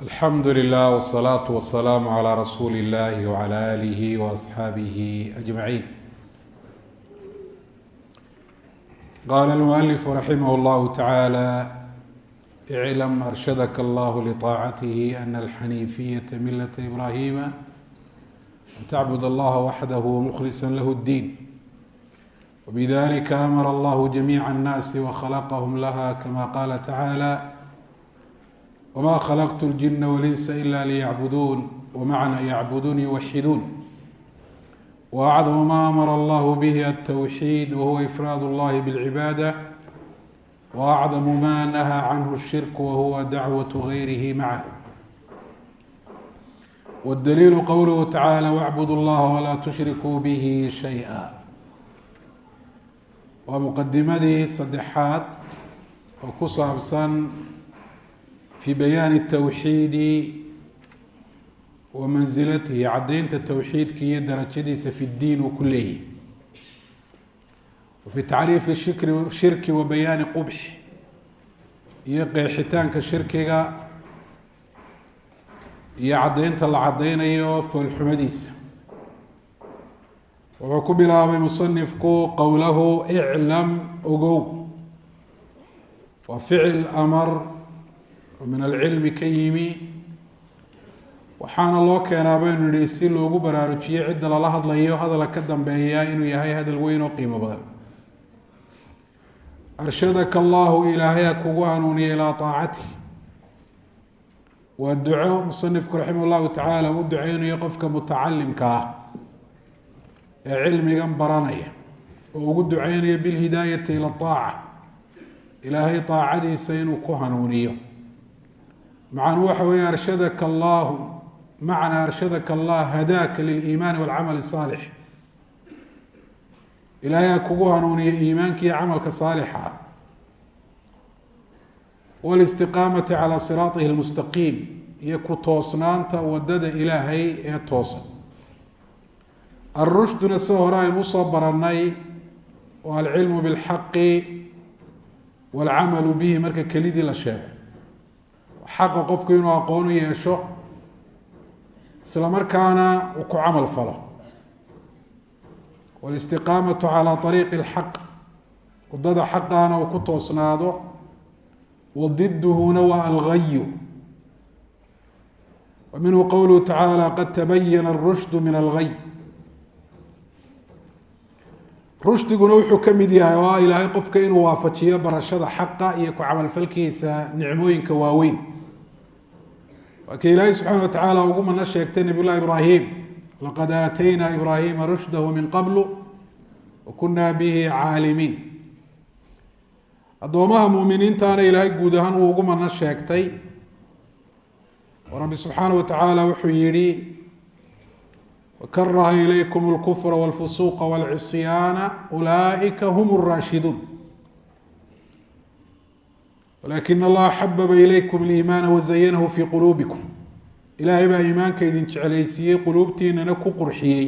alxamdu lilah wsalaatu wasalaamu calaa rasuuli illahi wcala aalihi waasxaabihi ajmaciin qaala almualifu raximah llahu tacaala iclam arshadaka allahu liطaacatihi ana alxaniifiyata milata ibrahima an tacbud allaha waxdahu mukhlisa lahu اddiin wbidalika amara allahu jamiica annaasi wakhalaqahum laha kama qaala tacaala wma khalaqtu ljina walinsa ila liyacbuduun wamacna yacbuduun yuwaxiduun waacdamu ma amara allahu bihi altawxiid wahuwa ifraad اllahi bاlcibaada waacdamu ma nahaa canhu الshirk wahuwa dacwatu gayrihi macah wاdaliilu qowluhu tacaala wacbudu اllaha walaa tushrikuu bihi shayئa waa muqadimadii saddexaad oo ku saabsan fi bayaani tawxiidi wa mansilatihi caddaynta towxiidka iyo darajadiisa fi ddiin uu ku leeyahy wa fi tacriifi shikri shirki wa bayaani qubxi iyo qeexitaanka shirkiga iyo caddaynta la caddaynayo foolxumadiisa wuxuu ku bilaabay musanifku qowlahu iclam ogow oo min alcilmi ka yimi. Waxaana loo keenaa baynu nihi si loogu baraarujiyo cidda lala hadlayo hadala ka dambeeya inuu yahay hadal weyn oo qiimo badan. Arshadaka allahu ilaahay ha kugu hanuuniya ilaa taacatih waa duco musanifku raximah llahu tacaala u duceynayo qofka mutacalimka ah ee cilmigan baranaya oo ugu duceynayo bilhidaayati ila aaca ilaahay aacadiisa inuu ku hanuuniyo macnuu waxa weeye arshadaka allahu macnaa arshadaka allah hadaaka liliimaani walcamal saalix. Ilaahay ha kugu hanuuniyo iimaanka iyo camalka saalixa. Walistiqaamati calaa siraatihi lmustaqiim iyo ku toosnaanta waddada ilaahay ee toosan. Arushduna si hore aynu u soo baranay waa alcilmu bilxaqi walcamalu bihi marka kelidii la sheego xaqa qofku inuu aqoon yeesho isla markaana uu ku camal falo. Walistiqaamatu calaa ariiqi اlxaq waddada xaqaana uu ku toosnaado wadiduhuna waa algayu wa minhu qowluhu tacaala qad tabayana اrushdu min algay rushdiguna wuxuu ka mid yahay oo ilaahay qofka inuu waafajiyo barashada xaqa iyo ku camalfalkiisa nicmooyinka waaweyn waa kii ilaahay subxaana wa tacaala ugu mana sheegtay nabiy llahi ibraahim laqad aataynaa ibraahima rushdahu min qablu wa kunaa bihi caalimiin addoomaha muuminiintaana ilaahay guud ahaan uu ugu mana sheegtay oo rabbi subxaana wa tacaala wuxuu yihi wakaraha ilaykum اlkufra wاlfusuuqa wاlcisyaana ulaئika hm الraashiduun wlakin allaha xababa ilaykum اliimaana wazayanahu fii quluubikum ilaahay baa iimaanka idin jeclaysiiyey quluubtiinana ku qurxiyey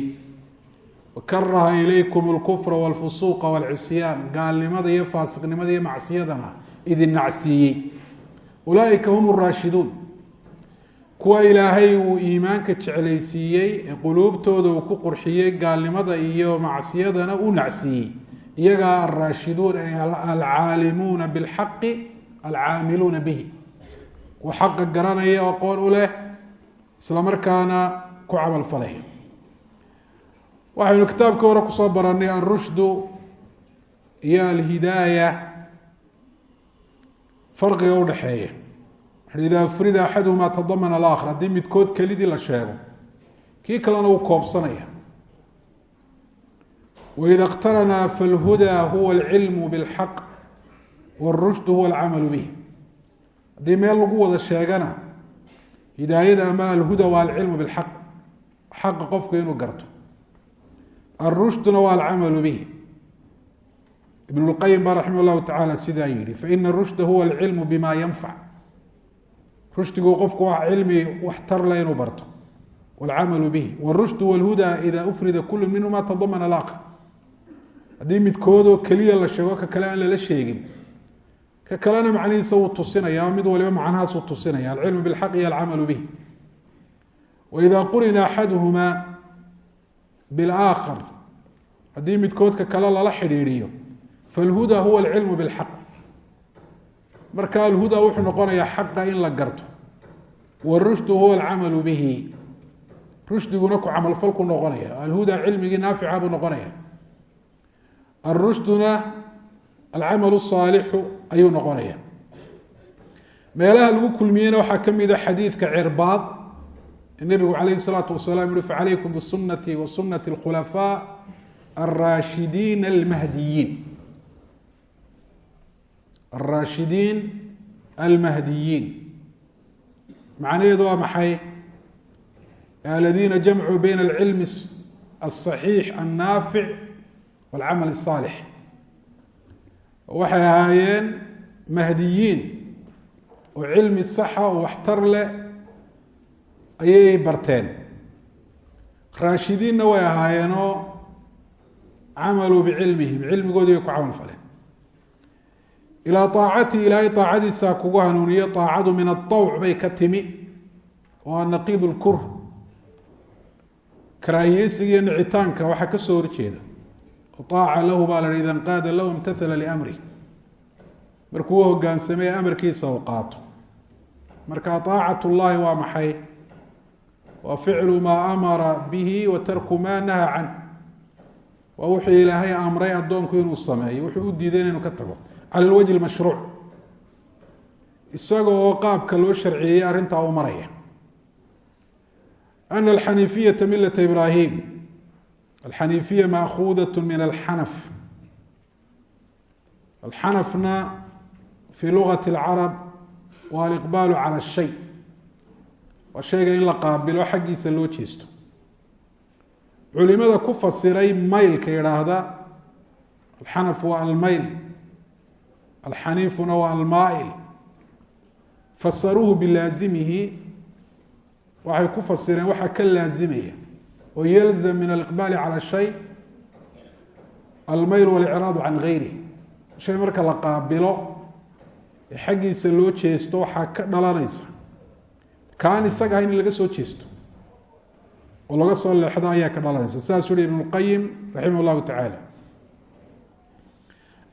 wakaraha ilaykum اlkufra wاlfusuuqa wاlcisyaan gaalnimada iyo faasiqnimada iyo macsiyadana idin nacsiiyey ulaaئika hm الraashiduun kuwa ilaahay uu iimaanka jeclaysiiyey ee quluubtooda uu ku qurxiyey gaalnimada iyo macsiyadana u nacsiiyey iyagaa alraashiduun ay alcaalimuuna bilxaqi alcaamiluuna bihi. Kuwa xaqa garanaya aqoon u leh isla markaana ku camal falaya waxaynu kitaabka hore ku soo baranay alrushdu iyo alhidaaya. Farqiga udhexeeya ida frida axaduhuma tadamana alaakhar haddii midkood kelidii la sheego kii kalena uu koobsanaya. Waida اqtarana falhuda huwa alcilmu biاlxaq wاrushd huwa alcamalu bih haddii meel lagu wada sheegana hidaayada ama alhuda waa alcilmu biاlxaq xaqa qofku inuu garto alrushduna waa alcamalu bih ibn اlqayim ba raximah llahu tacala sidaa yihi faina rushda huwa alcilmu bima yanfac rushdigu qofku waa cilmi wax tar le inuu barto wاlcamalu bihi wاrushd wاlhuda ida ufrida kulu minhuma tadamana alaakhar haddii midkoodoo keliya la sheego ka kale aan lala sheegin ka kalena macnihiisa wuu tusinaya mid waliba macnahaasuu tusinaya alcilmu bilxaq iyo alcamalu bih waida qurina axaduhumaa bilaakhar haddii midkoodka kale lala xidhiidhiyo falhuda huwa alcilmu bilxaq. Marka alhuda wuxuu noqonayaa xaqa in la garto warushdu huwa alcamalu bihi. Rushdiguna ku camalfalku noqonaya alhuda cilmigii naafica buu noqonaya arushduna alcamalu saalixu ayuu noqonaya meelaha lagu kulmiyeyna waxaa ka mid a xadiidka cirbaad nebigu calayhi salaatu wasalaam yuhi facalaykum bisunati wa sunati alkhulafaa alraashidiin almahdiyiin alraashidiin almahdiyiin macnaheedu waa maxay aladiina jamcuu bayna alcilmi alصaxiix annaafic walcamal الsaalix waxay ahaayeen mahdiyiin oo cilmi saxa oo waxtar leh ayay barteen. Raashidiinna way ahaayeenoo camaluu bicilmihim cilmigoodii bay ku camal faleen. Ilaa aacatihi ilaahay aacadiisa kugu hanuuniyo aacadu min aawc bay ka timi oo naqiid lkur karaahiyeysiga iyo nicitaanka waxaa ka soo horjeeda aaca lahu baa la ida nqaada lahu imtahala liamri markuu u hogaansamay amarkiisa u qaato marka aacat llahi waa maxay waa ficlu maa amara bihi wa tarku maa naha canh waa wuxuu ilaahay amray addoonku inuu sameeyo wuxuu u diiday inaynu ka tago cala lwajhi lmashruuc isaga oo qaabka loo sharciyeeyey arrintaa u maraya ana alxaniifiyata milata ibraahim alxaniifiya maakuudat min alxanaf alxanafna fi lugati اlcarab waa aliqbaalu cala shay waa shayga in la qaabilo xaggiisa loo jeesto culimada ku fasiray maylka yidhaahda alxanaf waa almayl alxaniifuna waa almaa'il fasaruuhu bilaazimihi waxay ku fasireen waxaa ka laazimaya oo yalzam min aliqbaali cala shay almayl walicraadu can gayri shay marka la qaabilo ee xaggiisa loo jeesto waxaa ka dhalanaysa. Kaan isaga ahayn in laga soo jeesto oo laga soo leexdo ayaa ka dhalanaysa. Saasuu uhi ibn اlqayim raximah llahu tacaala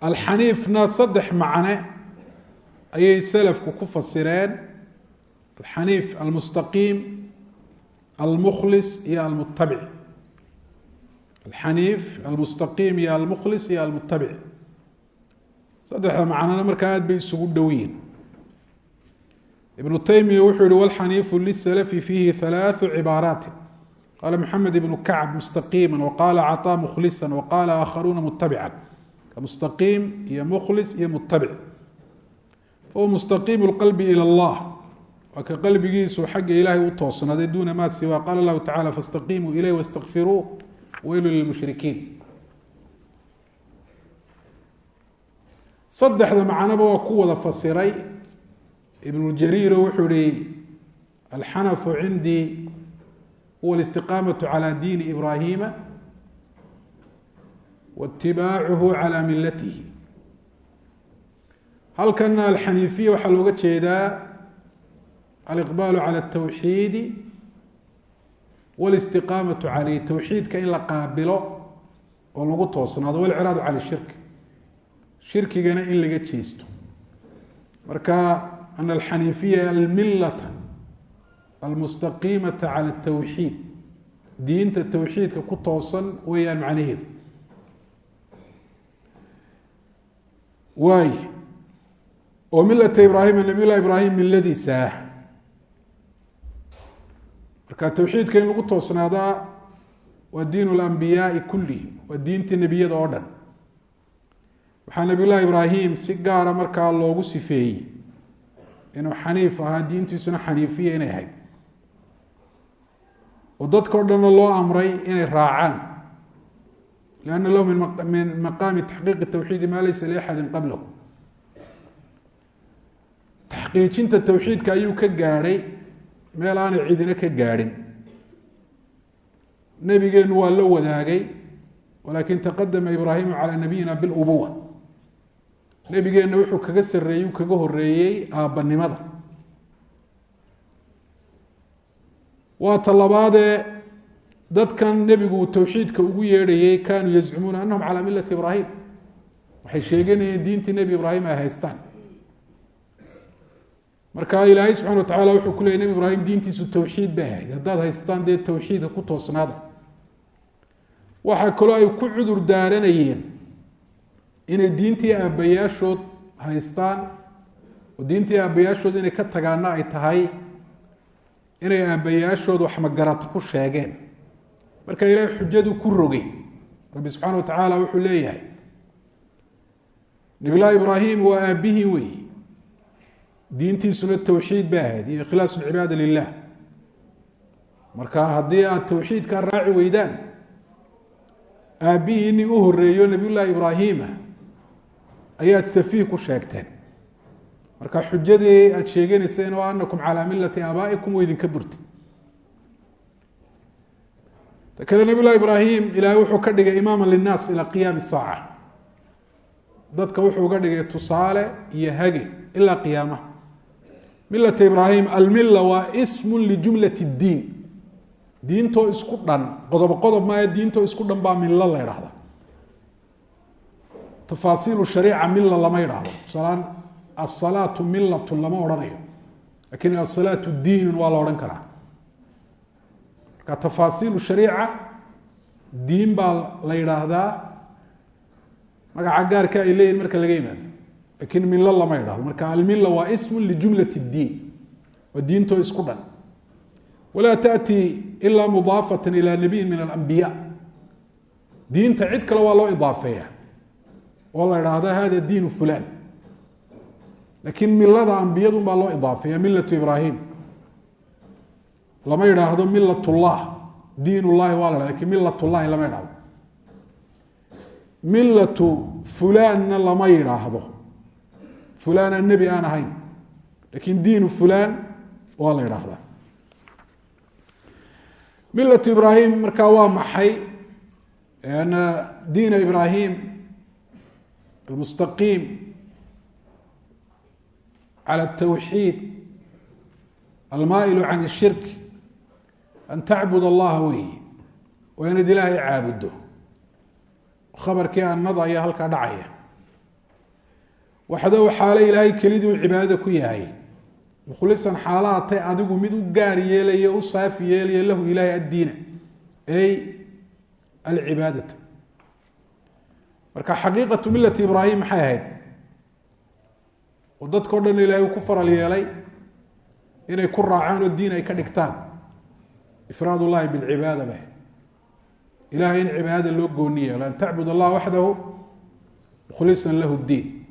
alxaniifna saddex macne ayay selafku ku fasireen. Alxaniif almustaqiim almukhlis iyo almutabic alxaniif almustaqiim iyo almukhlis iyo almutabic saddexda macnona markaa aad bay isugu dhow yihin ibnu taymiya wuxuu yihi walxaniifu lisalafi fiihi halaathu cibaaraati qaala maxamed ibnu kacb mustaqiima waqaala caطaa mukhlisa waqaala aakharuuna mutabican mustaqiim iyo mukhlis iyo mutabic fahuwa mustaqiim اlqalbi ilى اllah waa ka qalbigiisu xagga ilaahay u toosnaaday duuna maa siwa qaala lahu tacala faاstaqiimuu ilayh wاstakfiruu weylu lilmushrikiin saddexda macnoba waa ku wada fasiray ibn jariiro wuxuu ihi alxanafu cindii huwa اlistiqaamaةu calى diini ibrahima waitibaacuhu calى milatihi halkana alxaniifiya waxaa looga jeedaa aliqbaalu cala altawxiidi walistiqaamatu caleyh towxiidka in la qaabilo oo lagu toosnaado walciraadu cala shirk shirkigana in laga jeesto marka ana alxaniifiya almilata almustaqiimata cala altawxiid diinta towxiidka ku toosan weeyaan macnaheedu waay oo milata ibraahima nabiy llahi ibraahim miladiisa ah marka towxiidka in lagu toosnaadaa waa diin اlambiyaai kulihim waa diintii nebiyada oo dhan. Waxaa nabiy llahi ibraahim si gaara markaa loogu sifeeyey inuu xaniif ahaa diintiisuna xaniifiya inay ahayd. Oo dadkao dhanna loo amray inay raacaan. Lianna lahu min maqaami taxqiiqi tawxiidi maa laysa liaxadin qablahu. Taxqiijinta towxiidka ayuu ka gaadhay meel aanay cidina ka gaadhin. Nebigeenu waa la wadaagay walakin taqadama ibraahimu calى nabiyina bilubuwa nebigeenna wuxuu kaga sarreeyey kaga horeeyey aabbanimada. Waa ta labaadee dadkan nebigu towxiidka ugu yeedhayey kaanuu yazcumuuna anahum calaa millati ibraahim waxay sheeganayeen diintii nebi ibraahim ay haystaan marka ilaahay subxana wa tacala wuxuu ku leeyay nebi ibraahim diintiisu towxiid bay ahayd. Haddaad haystaan dee towxiidka ku toosnaada. Waxaa kaloo ay ku cudur daaranayeen inay diintii aabbayaashood haystaan oo diintii aabbayaashood inay ka tagaana ay tahay inay aabbayaashood waxmagarato ku sheegeen. Marka ilaahay xujadu ku rogay rabbi subxaana wa tacaala wuxuu leeyahay nabilahi ibraahim waa aabbihii weeye diintiisuna towxiid bay ahayd iyo ikhlaas lcibaada lilah marka haddii aad towxiidkaa raaci weydaan aabbihii nin u horeeyo nabiyullaahi ibraahima ayaad safiih ku sheegteen. Marka xujadii aada sheeganayseen oo anakum calaa millati aabaa'ikum wa idinka burtay. Ta kale nabiy llahi ibraahim ilaahay wuxuu ka dhigay imaama linnaas ilaa qiyaami saaca. Dadka wuxuu ga dhigay tusaale iyo hage ilaa qiyaamaha milata ibraahim almilla waa ismun lijumlat اddiin diintoo isku dhan qodob qodob maayo diintoo isku dhan baa milo la idhaahda tafaasiilu shariica mila lama idhaahdo tusalaan asalaatu milatun lama odhanayo. Lakin asalaatu diinun waa la odhan karaa. Marka tafaasiilu shariica diin baa la yidhaahdaa. Magaca gaarka ay leeyihiin marka laga yimaado lakin milo lama idhahdo marka almila waa ismun lijumlat اddiin waa diintoo isku dhan walaa taأti ila mudaafata ilى nabiyin min alambiya diinta cid kale waa loo idaafeeya oo la idhaahda hada diinu fulan lakin milada ambiyadun baa loo idaafeeya milatu ibraahim lama idhaahdo milat llah diin llahi waa la hahda lakin milat llahi lama idhahdo milatu fulaanna lama yidhaahdo fulaana nebi aan ahayn. Lakin diinu fulaan waa la idhaahdaa milatu ibraahim markaa waa maxay? Ana diina ibraahim almustaqiim cala atawxiid almaa'ilu can ishirk an tacbud allaha weyi waa inaad ilaahay caabuddo khabarkii annada ayaa halkaa dhacaya waxdow xaalo ilaahay kelidii u cibaadada ku yahay. Mukhlisan xaalaatay adigu mid u gaar yeelaya u saafi yeelaya lahu ilaahay addiina. Ay alcibaadata marka xaqiiqatu milati ibraahim maxay ahayd? Oo dadka o dhan ilaahay uu ku faral yeelay inay ku raacaan oo diin ay ka dhigtaan. Ifraad ullahi bilcibaada ba ilahay in cibaadada loo gooni yeelo an tacbud allah waxdahu mukhlisan lahu ddiin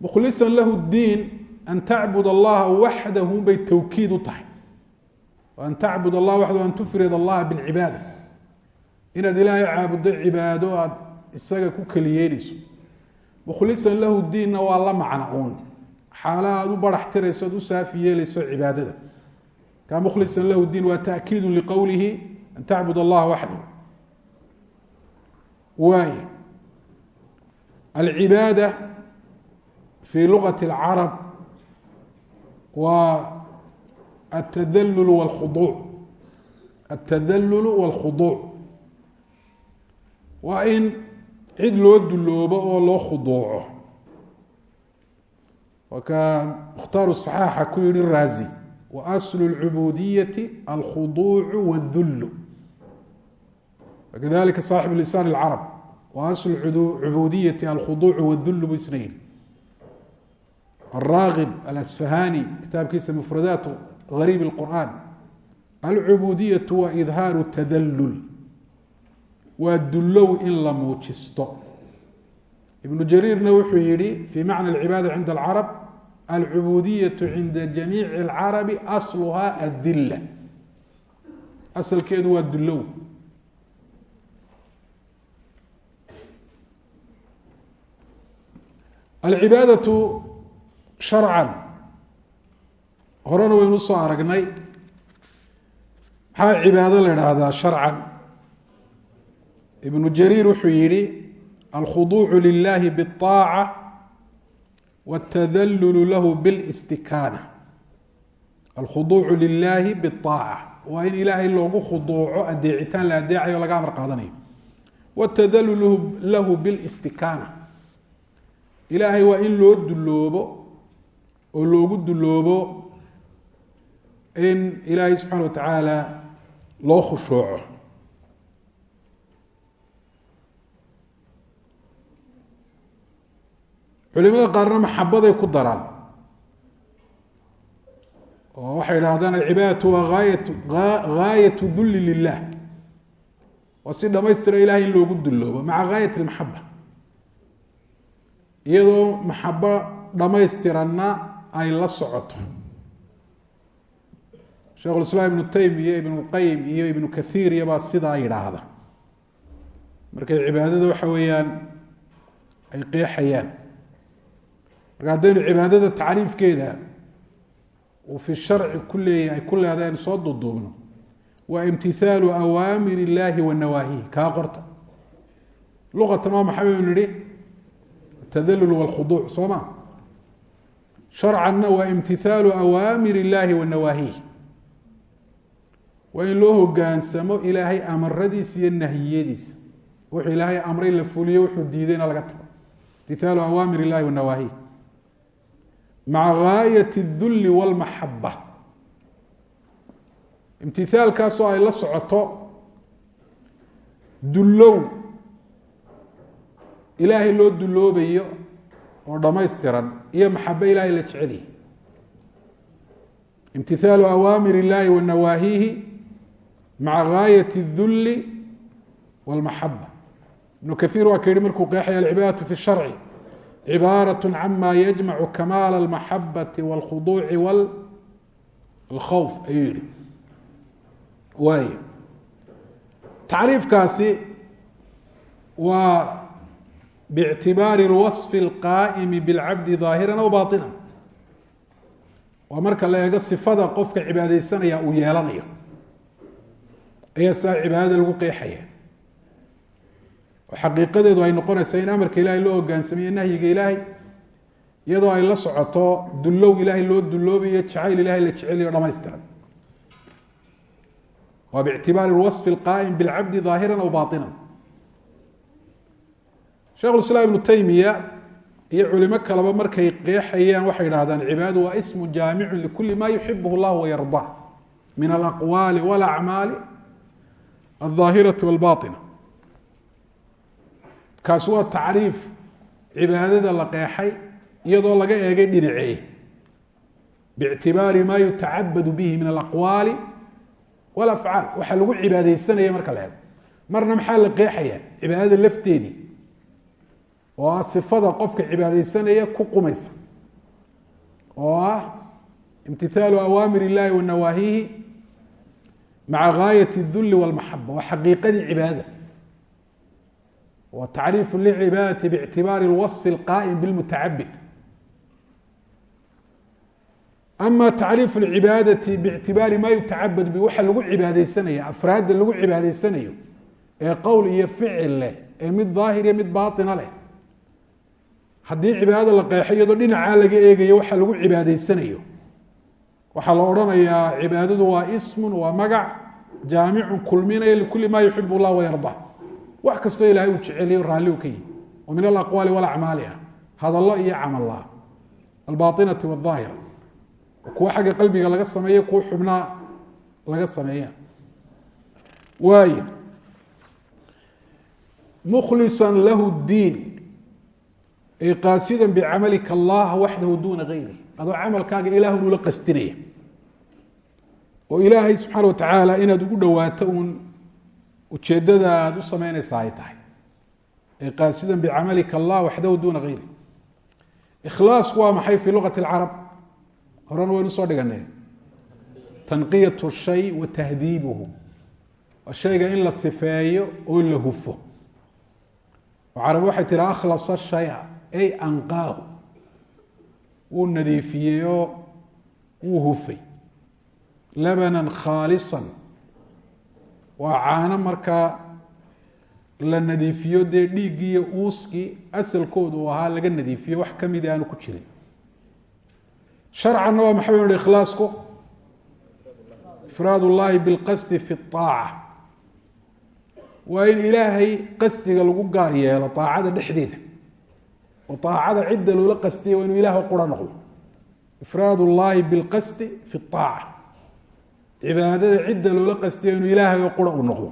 mukhlisan lahu ddiin an tacbud allaha waxdahu bay tawkiid u tahay. An tacbud allah waxdahu an tufrid allaha bilcibaada inaad ilaahay caabuddo cibaado aad isaga ku keliyeynayso mukhlisan lahu diinna waa la macna uun. Xaala aad u barax tirayso ad u saafi yeelayso cibaadada. Ka mukhlisan lahu diin waa taakiidu liqowlihi an tacbud allaha waxdahu fi lugati اlcarab waa altadallul wاlkhuduuc altadallul wاlkhuduuc waa in cid loo duloobo oo loo khuduuco waa ka mukhtaaru صaxaaxa ku yihi raazi wa aslu اlcubudiyati alkhuduucu wاdullu kadalika saaxibu lisaan اlcarab wa aslu cubudiyati alkhuduucu wاdullu bu isna yihi الراغب الأسفhاني kitaabkiisa مفرداaت غريب القرآن العبودية waa إظهاaر التdلل waa dulow in la muujisto iبن جريرna wuxuu yihi في معنى العباadة عند العرب العبودية عinda جميiع العرب أصلها الذلة أصلkeedu waa dulow العباadة sharcan horena waynu usoo aragnay maxaa cibaado la idhaahdaa sharcan ibnu jariir wuxuu yihi alkhuduucu lilahi bالطaaca wاtadallulu lahu biاlistikaana alkhuduucu lilahi biاطaaca waa in ilaahay loogu khuduuco adeecitaan la adeecayo laga amar qaadanayo wاtadallulu lahu biاlistikaana ilaahay waa in loo duloobo oo loogu duloobo in ilaahay subxaana wa tacaala loo khushuuco culimada qaarna maxabaday ku daraan. Oo waxay idhahdaan alcibaadatu waa aayat gaayatu dulli lilah waa si dhamaystira ilahay in loogu dulloobo maca gaayat lmaxaba. Iyadoo maxabo dhamaystiranna ay la socoto. Sheikh lislaam ibnu taymiya ibnu lqayim iyo ibnu kathiir iyobaa sidaa yidhaahda. Markay cibaadada waxa weeyaan ay qeexayaan. Marka haddaynu cibaadada tacriifkeeda uu fi sharci ku leeya ay ku aynu soo duuduubno waa imtihaalu awaamir illaahi wa nawaahihi. Kaa qorta. Luqatan waa maxay baynu nihi atadallul walkhuduuc soo ma sharcanna waa imtihaalu awaamir illaahi wa nawaahihi. Waa in loo hogaansamo ilaahay amaradiisa iyo nahiyadiisa wuxuu ilaahay amray la fuliyo wuxuu diidayna laga tago. Imtihaalu awaamir illahi wa maca gaayat اdulli wاlmaxaba imtihaalkaasoo ay la socoto dullow. Ilaahay loo dulloobayo oo dhamaystiran iyo maxabe ilahay la jecelyahy imtihaalu awaamir illahi wa nawaahihi maca gaayat اdulli wاlmaxaba ibnu kaiir waa ka yihi markuu qeexaya alcibaadatu fi sharci cibaaraة cama yajmacu kamaal اlmaxabati wاlkhuduuci wاlkhowf ayuu yihi waay tacriifkaasi waa bاctibaari اlwaصf اlqaa'imi bاlcabdi ظaahira aw baطina waa marka la eego sifada qofka cibaadeysanaya uu yeelanayo ayaa saa cibaadada lagu qeexaya oo xaqiiqadeedu ay noqonaysaa in amarka ilahay loo hogaansamiyo nahyiga ilaahay iyadoo ay la socoto dullow ilaahay loo dulloobayo jacayl ilahay la jeceliyo dhamaystiran waa bictibaari lwaصfi اlqaa'im bilcabdi ظaahira aw baطina shekhulislaam ibnu taymiya iyo culimo kaleba markay qeexayaan waxay idhahdaan cibaadu waa ismu jaamicun likulli ma yuxibuhu llah wayardaa min alaqwaali walacmaali aldaahirati walbaina kaas waa tacriif cibaadada la qeexay iyadoo laga eegay dhinacee biictibaari maa yutacabadu bihi min alaqwaali walafcaal. Waxaa lagu cibaadaysanaya marka la eego marna maxaa la qeexaya cibaadada lafteedii oo ah sifada qofka cibaadeysanaya ku qumaysa oo ah imtihaalu awaamir illahi wa nawaahihi maca gaayat اdulli wاlmaxaba waa xaqiiqadii cibaadada wa tacriifu lcibaadati bictibaari اlwaصf اlqaa'im bilmutacabid ama tacriifu lcibaadati bictibaari ma yutacabad bi waxa lagu cibaadeysanaya afraadda lagu cibaadaysanayo ee qowl iyo ficil leh ee mid daahir iyo mid baaina leh haddii cibaadada la qeexo iyadoo dhinacaa laga eegayo waxa lagu cibaadaysanayo. Waxaa la odhanayaa cibaadadu waa ismun waa magac jaamicun kulminaya likuli ma yuxib اllah wayarda wax kastoo ilahay uu jeceliyo raalli u ka yihi oo min alaqwaali walacmaali ah. Hadallo iyo camalla albaainati wاaahira kuwa xagga qalbiga laga sameeyo kuwa xubnaa laga sameeya. Waay mkhlisa lahu diin ay qaasida bicamalika allah waxdahu duna gayri adoo camalkaaga ilaah nula qastinaya oo ilaahay subxaana watacaala inaad ugu dhowaato uun ujeedada aada u sameynaysa ay tahay. Ay qaasida bicamalika allah waxdahu duna gayri ikhlaasku waa maxay fi luqati اlcarab horena waynu soo dhiganay tanqiyat shay wa tahdiibuhu. Waa in la sifeeyo oo la hufo. Oo carabi waxay tihi ay anqaahu wuu nadiifiyey oo wuu hufay. Labanan khaalisan. Waa caano markaa la nadiifiyo dee dhiiggii iyo uuskii asalkooda uu ahaa laga nadiifiyo wax kamida aanu ku jirin. Sharcanna waa maxay baynu hi ikhlaasku? Ifraad ullahi bilqasdi fi aaca waa in ilaahay qasdiga lagu gaar yeelo aacada dhexdeeda oo aacada cidda loola qasdiya waa inuu ilaah qura noqdo. Ifraad ullahi bilqasdi fi aaca cibaadada cidda loola qasdiya inuu ilaahay qura uu noqdo.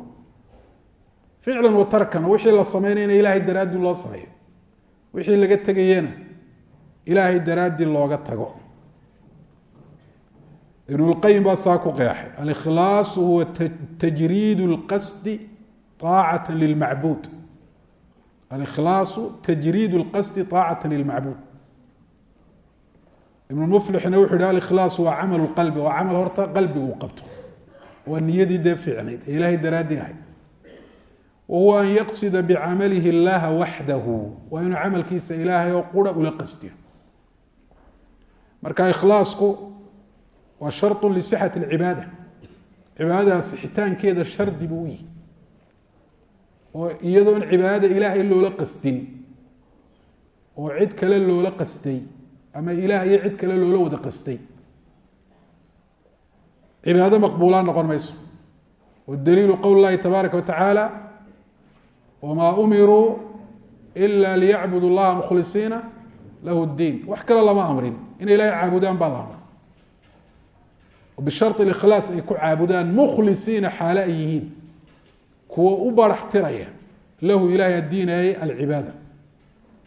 Ficlan wa tarkan wixii la sameynayna ilaahay daraaddii loo sameeyo. Wixii laga tegayena ilaahay daraaddii looga tago. Ibn lqayim baa saa ku qeexay. Alikhlaasu huwa tajriid اlqasdi طaacata lilmacbuud alikhlaasu tajriid اlqasdi طaacata lilmacbuud ibn muflixna wuxu yhi alikhlaas waa camal qalbi waa camal horta qalbigu uu qabto waa niyadii dee fiicnayd ee ilahay daraaddii ahay wa huwa an yaqsida bicamalihi اllaha waxdahu waa inuu camalkiisa ilaahay oo qura ula qasdiyo marka ikhlaasku waa sharط lisixati اlcibaada cibaadada sixitaankeeda shardi buu u yihi oo iyadoon cibaadada ilaahay loola qasdin oo cid kale loola qasday ama ilaah iyo cid kale loola wada qasday cibaado maqbuulaa noqon mayso wdaliilu qowl اllahi tabaaraka watacaala wmaa umiruu ila liyacbudu اllaha mkhlisiina lahu اdiin wax kale lama amrin inay ilahay caabudaan baa la amray bishari ikhlaas ay ku caabudaan mukhlisiina xaale ay yihiin kuwa u barax tiraya lahu ilahay addiinayay alcibaada.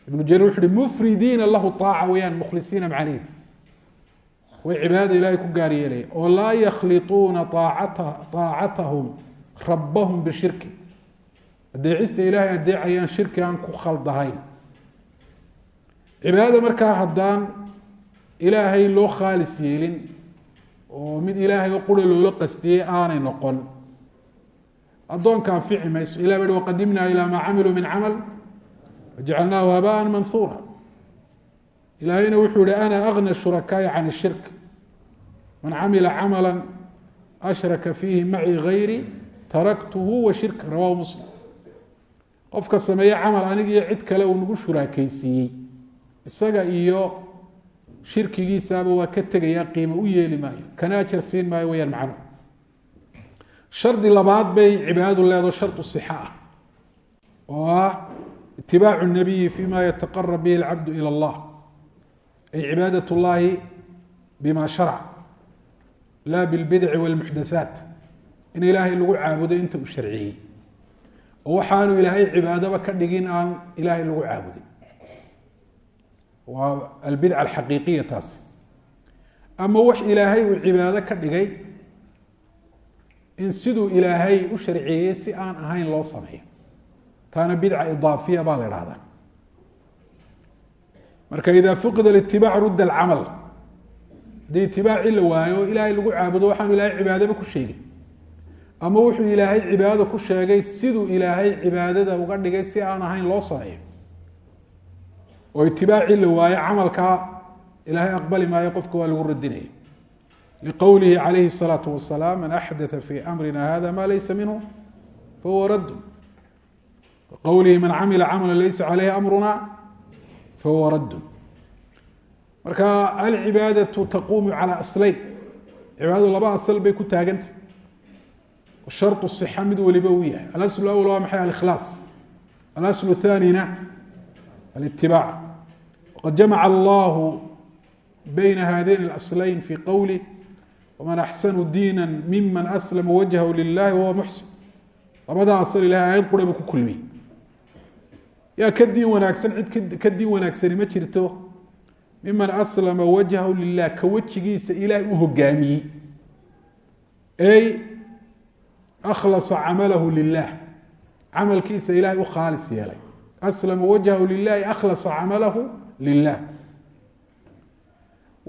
Ibnu jarir wuxu uhi mufridiina lahu aaca weyaan mukhlisiina macnaheed way cibaadada ilahay ku gaar yeelaya oo laa yakhlituuna aacatahum rabbahum bishirki. Adeecista ilaahay adeecayaan shirki aan ku khaldahayn. Cibaadada markaa haddaan ilaahay loo khaalis yeelin oo mid ilaahay oo qura loola qastiyey aanay noqon addoonka anfici mayso. Ilah ba hi waqadimnaa ilaa maa camiluu min camal. Wajacalnaahu habaan manhuura ilaahayna wuxuu yihi ana agna shurakaai can shirk. Man camila camala ashraka fiihi macii gayri taraktuhu wa shirka. Rawahu muslim. Qofka sameeye camal anig iyo cid kale uu nagu shuraakeysiiyey isaga iyo shirkigiisaaba waa ka tegaya qiimo u yeeli maayo. Kana ajar siin maayo weyaan macnu shardi labaad bay cibaadadu leedo shardu sixa ah. Oo ah itibaacu nabiyi fima yataqarab bihi alcabdu ila allah. Ay cibaadat llahi bima sharac la bilbidci walmuxdathaat in ilaahay lagu caabudo inta uu sharciyey. Oo waxaanu ilaahay cibaadaba ka dhigin aan ilaahay lagu caabudin. Waa albidca alxaqiiqiya taasi. Ama wax ilaahay uu cibaado ka dhigay in siduu ilaahay u sharciyeeyey si aan ahayn loo sameeyo. Taana bidca idaafiya baa la idhahdaa marka ida fuqida itibaac rudda alcamal haddii itibaaci la waayo ilaahay lagu caabudo waxaanu ilaahay cibaadaba ku sheegin. Ama wuxuu ilaahay cibaadada ku sheegay siduu ilaahay cibaadada uga dhigay si aan ahayn loo sameeyo. Oo itibaaci la waayo camalkaa ilaahay aqbali maayo qofka waa lagu radinaya liqowlihi calayhi الsalaatu wasalaam man axdaa fi amrina hada ma laysa minhu fahuwa radd qowlihi man camila camala laysa caleyhi amruna fahuwa radd marka alcibaadatu taquumu calى aslayn cibaadadu laba asal bay ku taagantah sharط صxa mid waliba uu yahay alasl awl waa maxay alikhlaas alasl thanina alitibaac waqad jamaca allahu bayna hadayn اlaslayn fi qowlih wman axsanu diina miman aslama wajhahu lilahi wahuwa muxsin labadaa asal ilahay aayad qura buu ku kulmiyey yaa ka diin wanaagsan cid ka diin wanaagsani ma jirto miman aslama wajhahu lilah ka wejigiisa ilahay u hogaamiyey ey akhlasa camalahu lilah camalkiisa ilahay u khaalis yeelay aslama wajhahu lilahi akhlasa camalahu lilah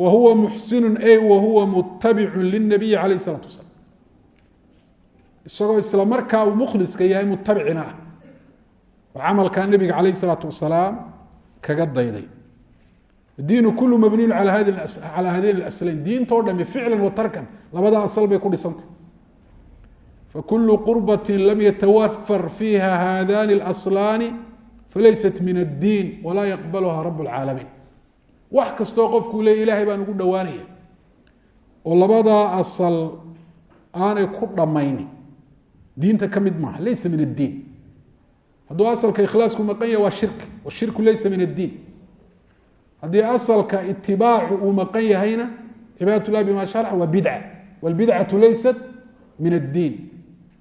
wa huwa muxsinu ey wa huwa mutabicu linabiyi calayh isalaatu wasalaam isagoo isla markaa uu mukhliska yahay mutabicina ah oo camalkaa nabiga calayh isalaatu wasalaam kaga dayday. Diinu kulu mabniyun calaa hadayn alaslayn. Diintoo dhami ficlan wa tarkan. Labada asal bay ku dhisantay. Fakulu qurbati lam yatawafar fiiha haadani اlaslaani falaysat min addiin walaa yaqbaluha rab اlcaalamiin wax kastoo qofkuu leey ilaahay baan ugu dhowaanaya oo labadaa asal aanay ku dhammaynin diinta ka mid maaha laysa min addiin hadduu asalka ikhlaasku maqan yahay waa shirki washirku laysa min addiin haddii asalka itibaacu uu maqan yahayna cibaadat llahi bima sharca waa bidca wاlbidcatu laysat min addiin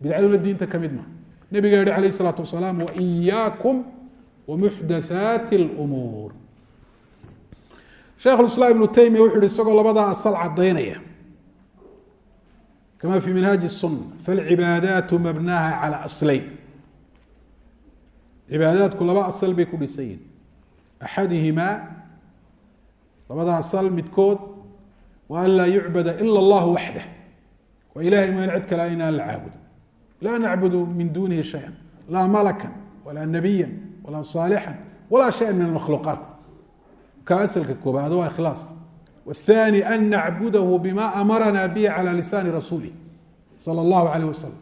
bidcaduna diinta ka mid maaha nabiga yihi alayh الsalaatu wasalaam waإiyaakum wamuxdathaati اlumuur sheekhulislaam ibnu taymiya wuxu hi isagoo labadaa asal cadaynaya kama fii minhaaji sunna falcibaadaatu mabnaha cala aslayn. Cibaadaadku laba asal bay ku dhisan yihiin axadihimaa labada asal midkood wa an laa yucbada ila allah waxdah. Waa ilahay mooyane cid kale inaan la caabudo. Laa nacbudu min duunihi shaya laa malakan walaa nabiya walaa saalixan walaa shaya min almakhluuqaat ka asalka koobaad waa ikhlaaska wاthani an nacbudahu bima amarana bihi calى lisaani rasuulih salى اllahu alayh wasalam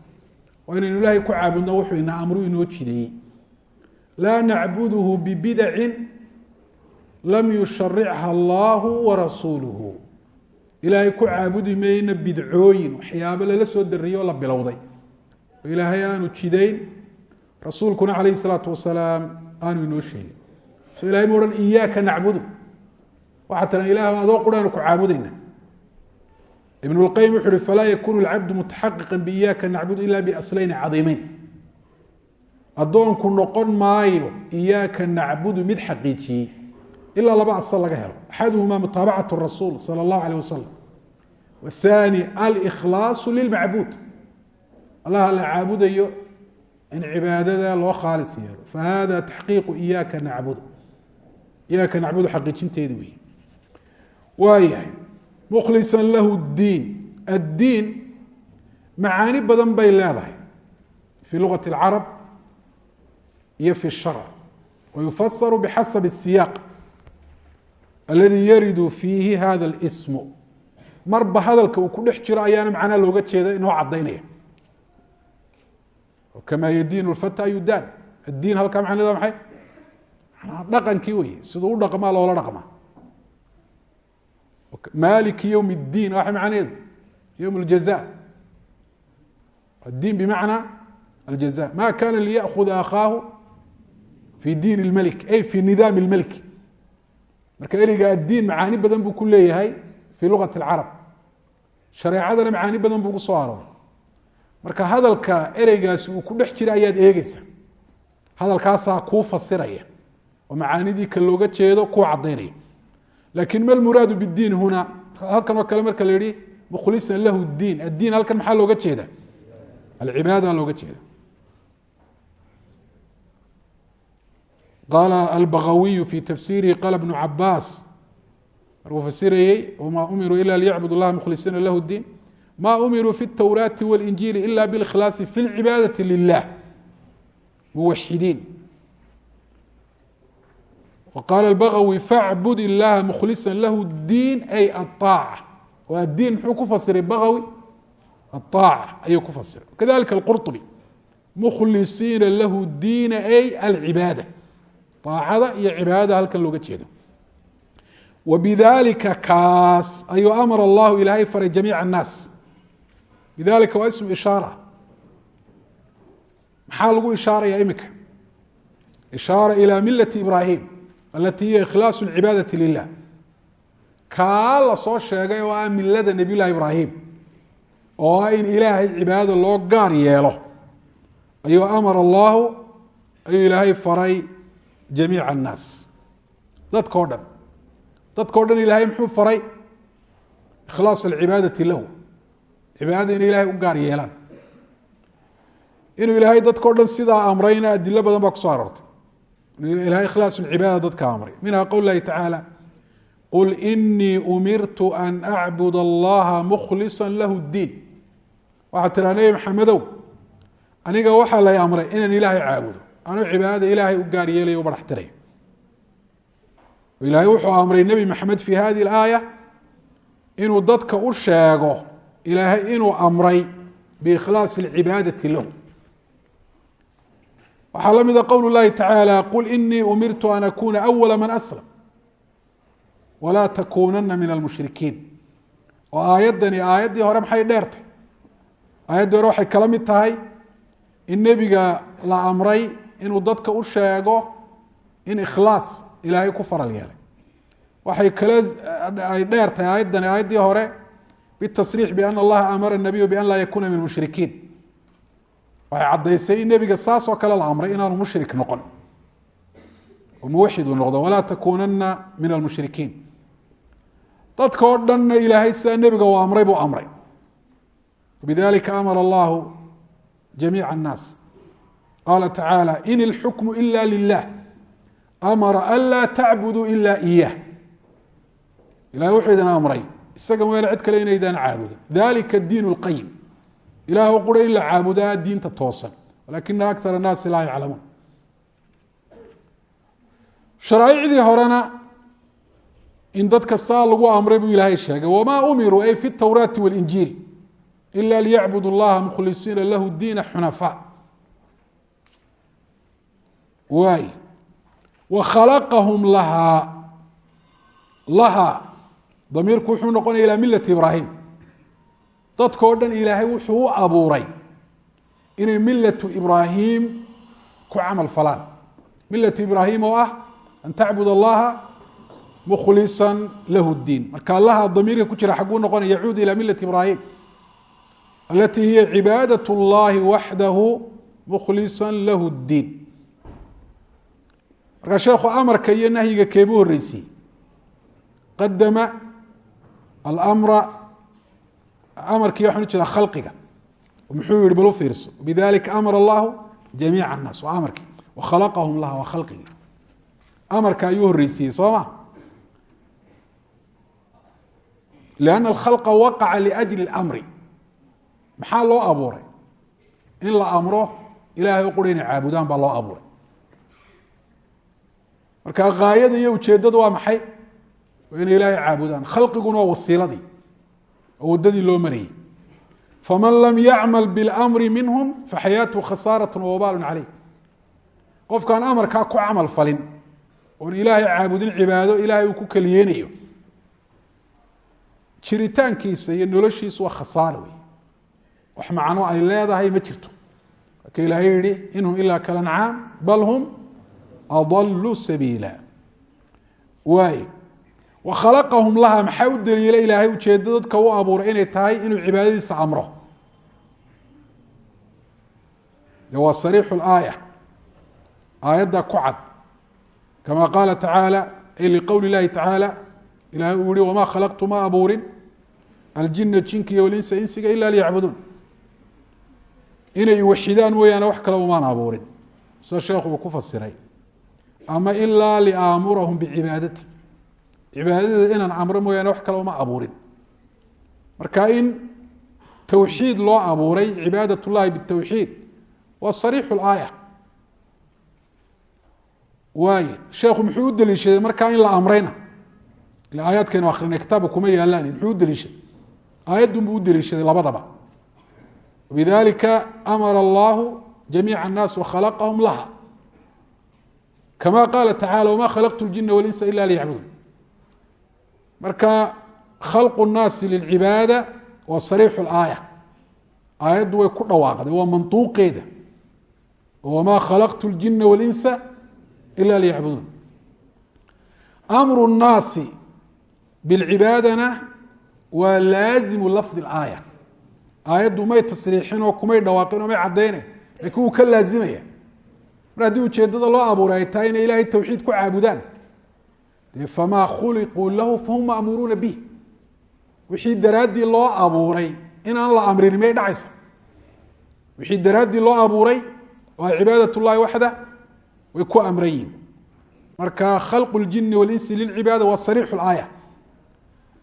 waa inaynu ilahay ku caabudno wuxuu ina amru inoo jideeyey laa nacbuduhu bibidacin lam yusharicha allahu warasuuluhu ilaahay ku caabudi mayna bidcooyin waxyaabo lala soo dariyey oo la bilowday oo ilaahay aanu jidayn rasuulkuna calayhi salaatu wasalaam aanu inoo sheegin so ilahay mu odhan iyaaka nacbudu waxaa tiran ilah adoo quraanu ku caabudayna. Ibn lqayim wuxu uhi falaa yakunu lcabdu mutaxaqiqa biiyaaka nacbudu ila biaslayni cadiimeyn addoonku noqon maayo iyaaka nacbudu mid xaqiijiyey ilaa laba asal laga helo. Axaduhuma mutaabacat rasuul sala allahu alayh wasalam wathani alkhlaasu lilmacbuud. Allaha la caabudayo in cibaadada loo khaalis yeelo. Fahada taxqiiqu iyaaka nacbudu. Iyaaka waayahay mukhlisan lahu diin addiin macaani badan bay leedahay fii lugati اlcarab iyo fi sharc wayufasaru bixasab الsiyaaq aladi yaridu fiihi hada اlsmu marba hadalka uu ku dhex jiro ayaana macnaa looga jeeda inoo cadaynaya kama yadiin lfata yudaan addiin halkaa macneeda maxay dhaqankii wey siduu u dhaqmaa loola dhaqmaa maliki ywm اdiin waxa macneedu ywm اljaza addiin bimacna aljaza ma kana liyaأkuda akhaahu fi diin اlmelik ay fi nidaam اlmelik marka ereyga addiin macaani badan buu ku leeyahay fii lugati اlcarab shareecadana macaani badan buu ku soo arooray marka hadalka ereygaasi uu ku dhex jira ayaad eegeysa hadalkaasaa kuu fasiraya oo macaanidii ka looga jeedo kuu cadaynaya lakin ma lmuraadu bdiin huna halkan oo kale marka la yihi mukhlisan lahu diin addiin halkan maxaa looga jeeda alcibaada looga jeeda qaala albagawiyu fi tafsirihi qaala bnu cabaas markuu fasirayey wma umiruu ila liyacbud اllaha mukhlisiina lahu diin ma umiruu fi اtawraati wاlinjiili ila biاlkhlaasi fi اlcibaadati lilah muwaxidiin qala اbagawi facbud illaha mukhlisa lahu diin ay aaaca oo addiin muxuu ku fasiray bagawi aaaca ayuu ku fasiray kadalika alqurطbi mukhlisiina lahu diina ay alcibaada aacada iyo cibaadada halkan looga jeedo wbidalika kaas ayuu amar allahu ilaahay faray jamiic الnaas bidalika waa ismu ishaara maxaa lagu ishaaraya imika ishaara ilى milati ibrahim alatii hiya ikhlaas اlcibaadati lilah kaa la soo sheegay oo ah milada nabiy llahi ibraahim oo ah in ilaahay cibaadada loo gaar yeelo ayuu amara allahu ayuu ilaahay faray jamiica annaas dadka o dhan dadka o dhan ilaahay muxuu faray ikhlaas alcibaadati lahu cibaadada inay ilahay u gaar yeelaan inuu ilaahay dadka o dhan sidaa amrayna adilo badan baa ku soo aroortay ilahay ikhlaas cibaada dadka amray minha qowl lahi tacaala qul inii umirtu an acbud allaha mukhlisa lahu diin waxaad tiraa nebi maxamedow aniga waxaa lay amray inaan ilaahay caabudo anuu cibaadada ilaahay u gaar yeelayo u baraxtirayo ilaahay wuxuu amray nebi maxamed fi hadi اlaaya inuu dadka u sheego ilaahay inuu amray biikhlaasi اlcibaadati lahu waxaa la mida qowl اlahi tacaalى qul inii umirtu an akuna أwla man aslam walaa takuunana min almushrikiin oo aayaddani aayaddii hore maxay dheertay aayaddii hore waxay kala mid tahay in nebiga la amray inuu dadka u sheego in ikhlaas ilaahay ku faral yeelay waxay kale ay dheer tahay aayaddani aayaddii hore bitasriix biana allaha amara nabiyu bian laa yakuuna min mushrikiin waxay caddaysay in nebiga saas oo kale la amray inaanu mushrik noqon. Oo muwaxid uu noqdo walaa takuunana min almushrikiin dadka oo dhanna ilaahay sidaa nebiga uu amray buu amray. Bidalika amara allahu jamiica annaas. Qaala tacaala in ilxukmu ila lilah amara an laa tacbuduu ila iyah ilahay wuxuu idin amray isaga mooyaane cid kale inaydaan caabudin. Dalika diin اlqayim ilaah u qura in la caabudaa diinta toosan walakina akar الnaasi laa yaclamuun sharaaicdii horena in dadka saa lagu amray buu ilaahay sheegay wma umiruu ay fi الtowraati wاlinjiil ila liyacbudu اllaha mkhlisiina lahu diina xunafa waay wa khalaqahum lahaa lahaa damiirku wuxuu noqonaya ilaa milati ibraahim dadko dhan ilaahay wuxuu u abuuray inay milatu ibraahim ku camal falaan. Milatu ibraahim oo ah an tacbud allaha mukhlisan lahu diin marka allaha damiirka ku jira xaguu noqonaya yacuudu ilaa milati ibraahim alatii hiya cibaadat اllahi waxdahu mukhlisa lahu اdiin markaa sheekhu amarka iyo nahyiga keebu horreysiyey. Qadama almra amarkii waxaan u jeedaa khalqiga. Muxuu yihi bal fiirso. Bidalika amara allahu jamiica annaas waa amarkii. Wakhalaqahum laha waa khalqigii. Amarka ayuu horreysiiyey soo ma? Lianna alkhalqa waqaca liajli اlamri maxaa loo abuuray? In la amro ilaahay o qura inay caabudaan baa loo abuuray. Marka kaayada iyo ujeeddadu waa maxay? Inay ilaahay caabudaan. Khalqiguna waa wasiiladii oo wadadii loo marayey faman lam yacmal biاlmri minhum faxayaatuhu khasaaraة wabaalu calayh. Qofkaan amarkaa ku camal falin oon ilaahay caabudin cibaado ilaahay uu ku keliyeenayo jiritaankiisa iyo noloshiisu waa khasaaro wey wax macno ay leedahay ma jirto. Marka ilaahay yihi inhum ilaa kalancaam bal hum adaluu sabiila. Waayo wa khalaqahum laha maxaa u daliila ilaahay ujeedo dadka u abuuray inay tahay inuu cibaadadiisa amro? De waa sariixu laaya aayadda ku cad. Kama qaala tacaala ay liqowli llahi tacaala ilahay uu yihi wama khalaqtu ma abuurin aljina jinka iyo walinsa insiga ila liyacbuduun. Inay waxidaan mooyaane wax kale umaan abuurin. Sida sheekhu uu ku fasiray. Ama ilaa liaamurahum bicibaadati cibaadadeeda inaan amro mooyaane wax kale uma abuurin. Marka in towxiid loo abuuray cibaadat llahi waa sariix laaya waay sheekhu muxuu u deliishaday markaa in la amrayna? Ile aayaadkaynu akrinay kitaabka kuma yaalaan muxuu u deliishaday? Aayadun buu u deliishaday labadaba. Bidalika amara allahu jamiica annaas wakhalaqahum laha. Kama qaala tacaala wama khalaqtu ljina walinsa ila liyacbuduun marka khalqu الnaasi lilcibaada waa sariixu اlaaya aayaddu way ku dhawaaqday waa mantuuqeeda wma khalaqtu اljina walinsa ila liyacbuduun amru الnaasi bilcibaadana waa laazimu lafdi اlaaya aayaddu may tasriixin oo kumay dhawaaqin oo may caddayne laakiin wuu ka laazimaya mar haddii ujeeddada loo abuuray ay tahay inay ilaahay towxiid ku caabudaan dee famaa khuliquu lahu fahum ma'muuruuna bih. Wixii daraaddii loo abuuray inaan la amrin miyay dhacaysa. Wixii daraaddii loo abuuray cibaadat llahi waxda way ku amran marka khalqu ljini walinsi lilcibaada waa sariixu laaya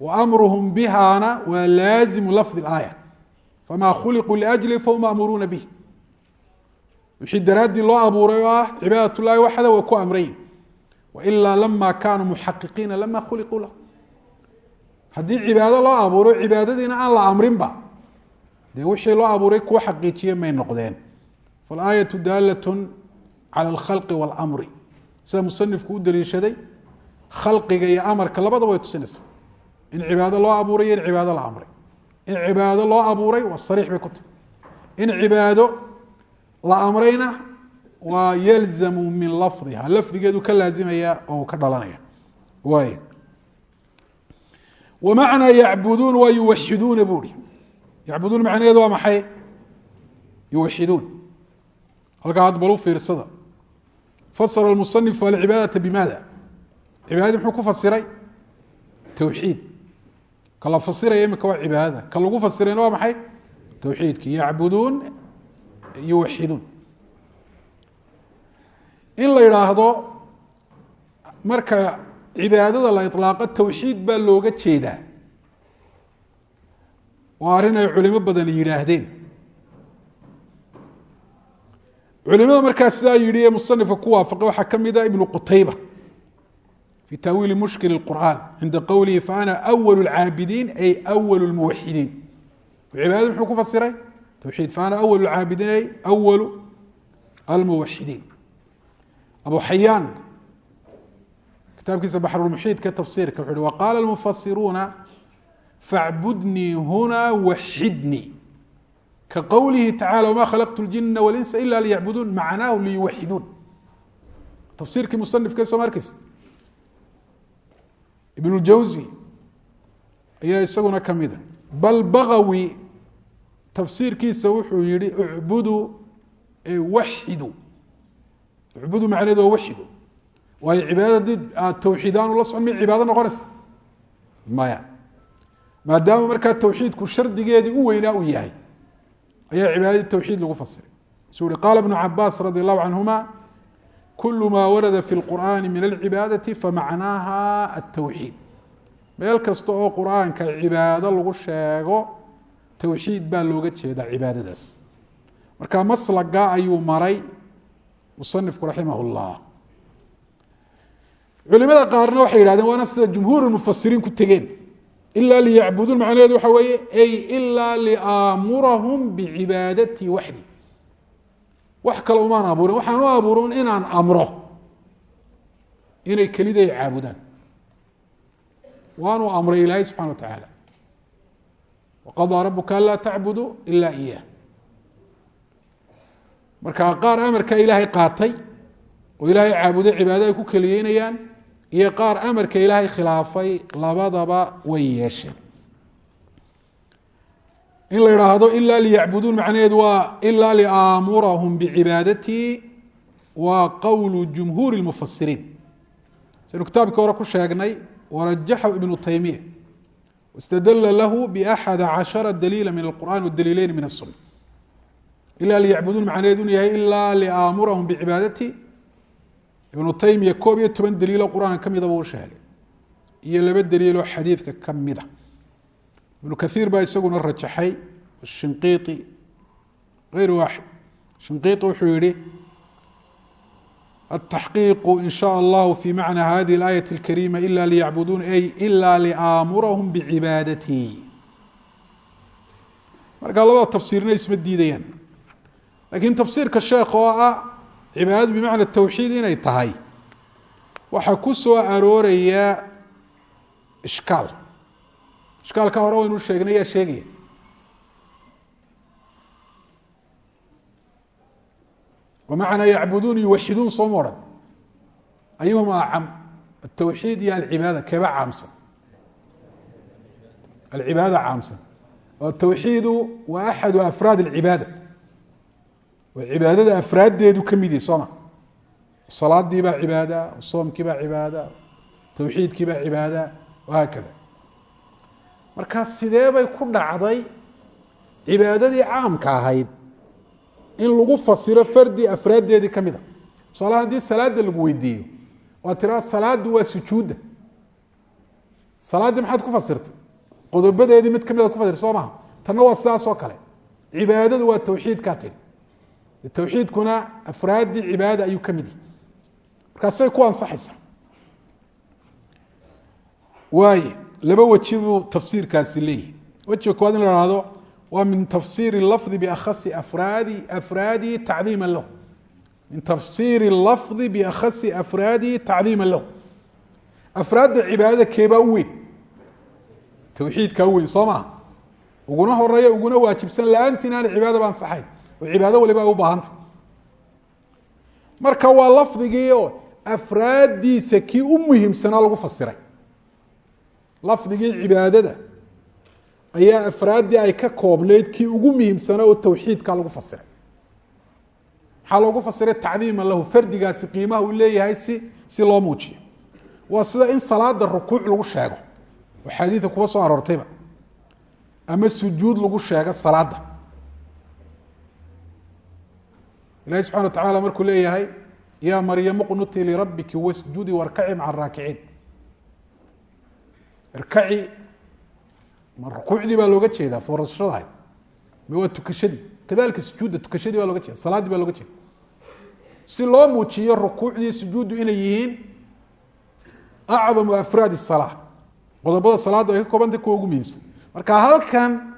wa bihaana waa laazimu lafdi laaya fama khuliquu liajli fahum maamuruuna bih. Wixii daraaddii loo abuuray oo ah cibaadat waxda way ku amrayin wailaa lama kaanuu muxaqiqiina lama khuliquu lahu. Haddii cibaado loo abuuro cibaadadiina aan la amrinba dee wixii loo abuuray kuwa xaqiijiye may noqdeen. Faalaayatu daalat cala alkhalqi waalamri sida musanifku u daliishaday khalqiga iyo amarka labadaba way tusinaysaa. In cibaado loo abuuray iyo in cibaado la amray. In cibaado loo abuuray waa sariix bay ku tahy in waa yalzamu min lafdiha lafdigeedu ka laazimaya oo ka dhalanaya waay wamacnaa yacbuduun waa yuwaxiduuna bu hi yacbuduun macnaheedu waa maxay yuwaxiduun halkaa had bal fiirsada fasara almusanifu alcibaadata bimaada cibaadadii muxuu ku fasiray towxiid ka fasiraya imika waa cibaadada ka lagu fasirayna waa maxay towxiidki yacbuduun yuwaxiduun in la yidhaahdo marka cibaadada la iطlaaqo towxiid baa looga jeedaa waa arrin ay culimo badan yidhaahdeen culimada markaa sidaa yidhi ee musanifka ku waafaqay waxaa ka mid a ibnu qutayba fi taawiili mushkil اqur'an cinda qowlihi faana أwl اlcaabidiin ay أwl اlmuwaxidiin cibaadada muxuu ku fasiray towxiid faana أwl اlcaabidiin ay أwl almuwaxidiin abu xayaan kitaabkiisa baxrulmuxiidka tafsiirka wuxu uhi waqaala almufasiruuna facbudnii huna waxidnii ka qowlihi tacala wma khalaqtu ljina walinsa ila liyacbuduun macnaahu liyuwaxiduun tafsiirkii musanifka soo ma arkeysa ibn ljawzi ayaa isaguna ka mida bal bagawi tafsiirkiisa wuxuu yihi ucbudu waxidu ucbudu macnaheedu waa waxidu waayo cibaadada aad tawxiidaanu la socon mi cibaado noqonaysa maya maadaama markaa tawxiidku shardigeedii u weynaa uu yahay ayaa cibaadadii tawxiid lagu fasiray suu uhi qaala ibnu cabaas radi allahu canhuma kulu ma warada fi lqur'ani min alcibaadati famacnaaha atawxiid meel kasta oo qur'aanka cibaado lagu sheego tawxiid baa looga jeedaa cibaadadaas marka maslaga ayuu maray musanifku raximah llah culimada qaarna waxay yihahdeen waana sida jumhuur mufasiriin ku tegeen. Ila liyacbuduun macnaheedu waxa weeye ay ilaa liaamurahum bicibaadatii waxdi. Wax kale umaan abuurin waxaan u abuurin inaan amro. Inay keliday caabudaan. Waanuu amray ilaahay subxana wa tacaala waqadaa rabuka anlaa tacbudu ila iyah marka qaar amarka ilaahay qaatay oo ilaahay caabuday cibaado ay ku keliyeynayaan iyo qaar amarka ilaahay khilaafay labadaba way yeesheen in la idhaahdo ilaa liyacbuduun macnaheedu waa ilaa liaamurahum bicibaadatii waa qowlu jumhuuri اlmufasiriin saynu kitaabkii hore ku sheegnay warajaxahu ibnu taymiya wاstadla lahu baxada caشhara daliila min alqur'an wadaliileyn min الsuna ilaa liyacbuduun macnaheedu inu yahay ilaa liaamurahum bicibaadatii ibnu taymiya koob iyo toban daliiloo qur-aanka ka midaba u sheegay iyo laba daliiloo xadiidka ka mida ibnu kaiir baa isaguna rajaxay shinqiii غayr waaxid shinqiiطi wuxuu yihi التaxqiiq in shaء اllah fi macna hadihi الآية الkarيma ila liyacbuduun ay ila liaamurahum bicibaadatii marka labada tafsiirna isma diidayaan lakiin tafsiirka sheekh oo ah cibaadadu bimacna tawxiid inay tahay waxaa ku soo arooraya ishkaal. Ishkaalka hore waynu sheegnay yaa sheegaya wamacnaa yacbuduun yuwaxiduun sooma odhan. Ayuhuma acam altawxiid iyo alcibaada keeba caamsan. Alcibaada caamsan. Atawxiidu waa axadu afraad waa cibaadada afraaddeedu ka mid yahi sooma. Salaadii baa cibaada soomkii baa cibaada tawxiidkii baa cibaada wahaakada markaa sidee bay ku dhacday cibaadadii caamka ahayd in lagu fasiro fardi afraaddeedii ka mid a? Haddii salaada lagu weydiiyo waa tiraa salaadu waa sujuudda. Salaaddii maxaad ku fasirtay? Qodobadeedii mid ka mid ad ku fasirtay soo maha tanna waa sidaas oo kale. Cibaadadu waa tawxiidkaa tidhi tawxiidkuna afraaddii cibaadada ayuu ka mid yahi markaasay ku ansaxaysaa. Waaye laba weji buu tafsiirkaasi leeyahy wejiga koowaad in la hahdo waa min tafsiiri lafdi biakhasi afraadi afraadihi tacdiima lahu. Min tafsiiri lafdi biakhasi afraadihi tacdiima lahu. Afraadda cibaadada keebaa u weyn. Tawxiidkaa u weyn soo maha uguna horreeya uguna waajibsan la'aantiin aan cibaadaba ansaxayn oo cibaado waliba ay u baahanta. Marka waa lafdigii oo afraaddiisa kii u muhiimsanaa lagu fasiray. Lafdigii cibaadada ayaa afraaddii ay ka koobnayd kii ugu muhiimsanaa oo tawxiidka lagu fasiray. Maxaa loogu fasiray? Tacdiiman lahu fardigaasi qiimaha uu leeyahay si si loo muujiyo. Waa sida in salaada rukuuc lagu sheego. Oo xaadiida kuba soo aroortayba. Ama sujuud lagu sheego salaada ilahi subxana wa tacala markuu leeyahay yaa maryamu qnutii lirabbiki wasjudii warkaci maca araakiciin irkaci rukuucdii baa looga jeedaa foorasashadahay ma waa tukashadii? Kadalika sujuudda tukashadii baa looga jeeda salaaddii baa looga jeeda si loo muujiyo rukuucdii sujuuddu inay yihiin acdamu afraadi salaa qodobada salaadda ay ka koobantay kuwa muhiimsan. Marka halkan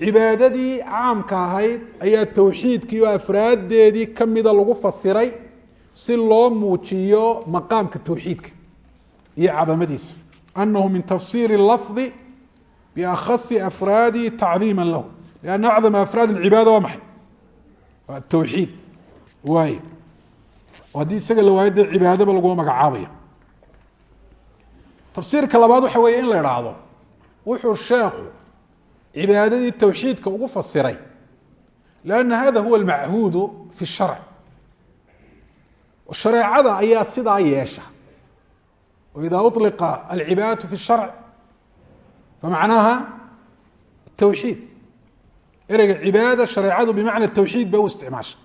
cibaadadii caamka ahayd ayaa tawxiidkii oo afraaddeedii kamida lagu fasiray si loo muujiyo maqaamka tawxiidka iyo cadamadiisa. Anahu min tafsiiri lafdi biakhasi afraadi tacdiima lahu. Lianna acdama afraad alcibaada waa maxay? Waa tawxiid. Waayo. Haddii isaga la waayo dee cibaadaba laguma magacaabayo tafsiirka labaad waxa weeye in la idhaahdo wuxuu sheekhu cibaadadii tawxiidka ugu fasiray lanna hada huwa almachuudu fi sharc shareecada ayaa sidaa yeesha o ida uطliqa alcibaadatu fi sharc famacnaha tawxiid ereyga cibaada shareecadu bimacna tawxiid ba u isticmaasha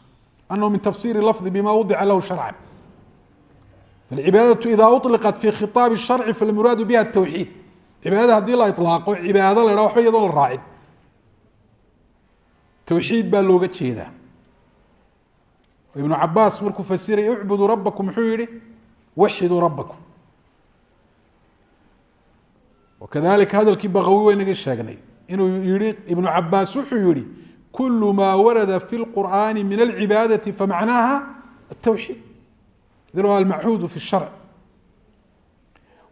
anahu min tafsiri lafdi bima wadica lahu sharcan falcibaadatu ida uطliqat fi khiaabi sharci falmuraadu biha tawxiid cibaadada haddii la ilaaqo cibaado la ydhaha waxba iyadoo la raacin tawxiid baa looga jeedaa. Ibnu cabaas markuu fasiraya icbuduu rabakum muxuu yihi waxiduu rabakum wakadalika hadalkii bakawi waynaga sheegnay. Inuu yihi ibnu cabaas wuxuu yihi kulu ma warada fi lqur'ani min alcibaadati famacnaha atawxiid almachuudu fi sharc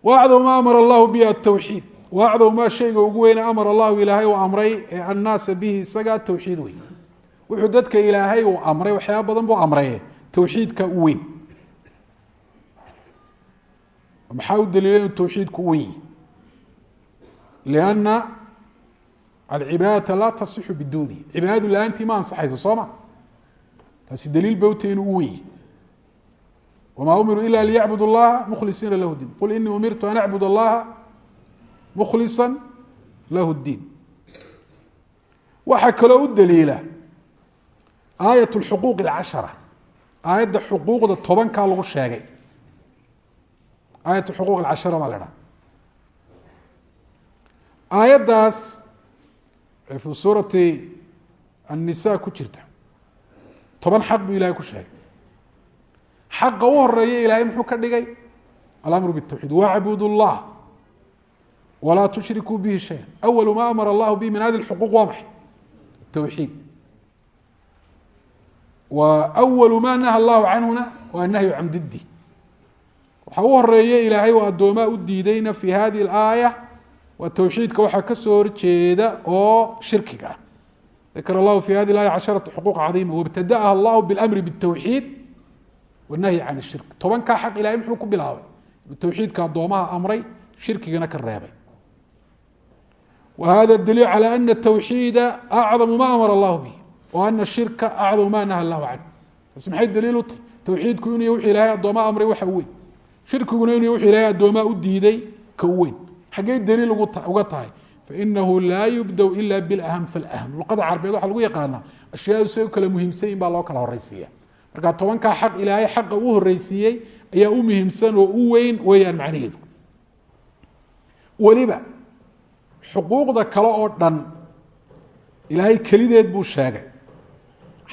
waacdamu ma amara allahu bihi atawxiid waacdamu maa shayga ugu weyne amara allahu ilaahay uu amray ee annaasa bihi isaga tawxiid wey wuxuu dadka ilaahay uu amray waxyaaba badan buu amraye tawxiidka u weyn maxaa u daliila inuu tawxiidku u weyn lianna alcibaadata laa tasixu biduuni cibaadadu la'aantii ma ansaxayso soo ma taasi daliil bay utay inuu u weyn yihi wma umiruu ila liyacbud اllaha mkhlisiina lahu diin qul inii umirtu an acbud allaha mkhlisa lahu diin waxaa kaloo u daliila aayat xuquuq اcashara aayadda xuquuqda tobankaa lagu sheegay aayat xuquuq اcashara baa la dhaha aayaddaas ee fi suurati الnisa ku jirta toban xaq buu ilahay ku sheegay xaqa u horeeya ilaahay muxuu ka dhigay alamru bالtawxiid wacbud اllah walaa tushrikuu bihi shaya awalu ma amara allahu bihi min hadi اxuquuq waa maxay tawxiid wa awalu ma naha allahu canhuna waa nahyu can diddi waxaa u horeeya ilaahay oo addoomaa u diidayna fi hadihi اlaaya waa tawxiidka waxaa kasoo horjeeda oo shirkiga ah dakar allahu fi hadi اlaaya casharata xuquuq cadiima wاbtadaha allahu biاlamri bالtawxiid wanahyi can shirk tobankaa xaq ilahay muxuu ku bilaabay tawxiidka addoomaha amray shirkigana ka reebay wa hada daliil calى ana tawxiida acdamu ma amara allahu bih wa ana shirka acdamu ma naha allahu canhu taasi maxay daliil u tahy tawxiidku inuu wuxuu ilaahay addoomaa amray waxa u weyn shirkiguna inuu wuxuu ilaahay addoomaa u diiday ka u weyn xaggey daliil uga tahay fainahu laa yubda ila bilahm falhm luqada carabeed waxaa lagu yaqaanaa ashyaadu say kala muhiimsan baa loo kala horeysiiya marka tobankaa xaq ilaahay xaqa u horeysiiyey ayaa u muhiimsan oo u weyn weeyaan macnaheedu. Weliba xuquuqda kale oo dhan ilaahay kelideed buu sheegay.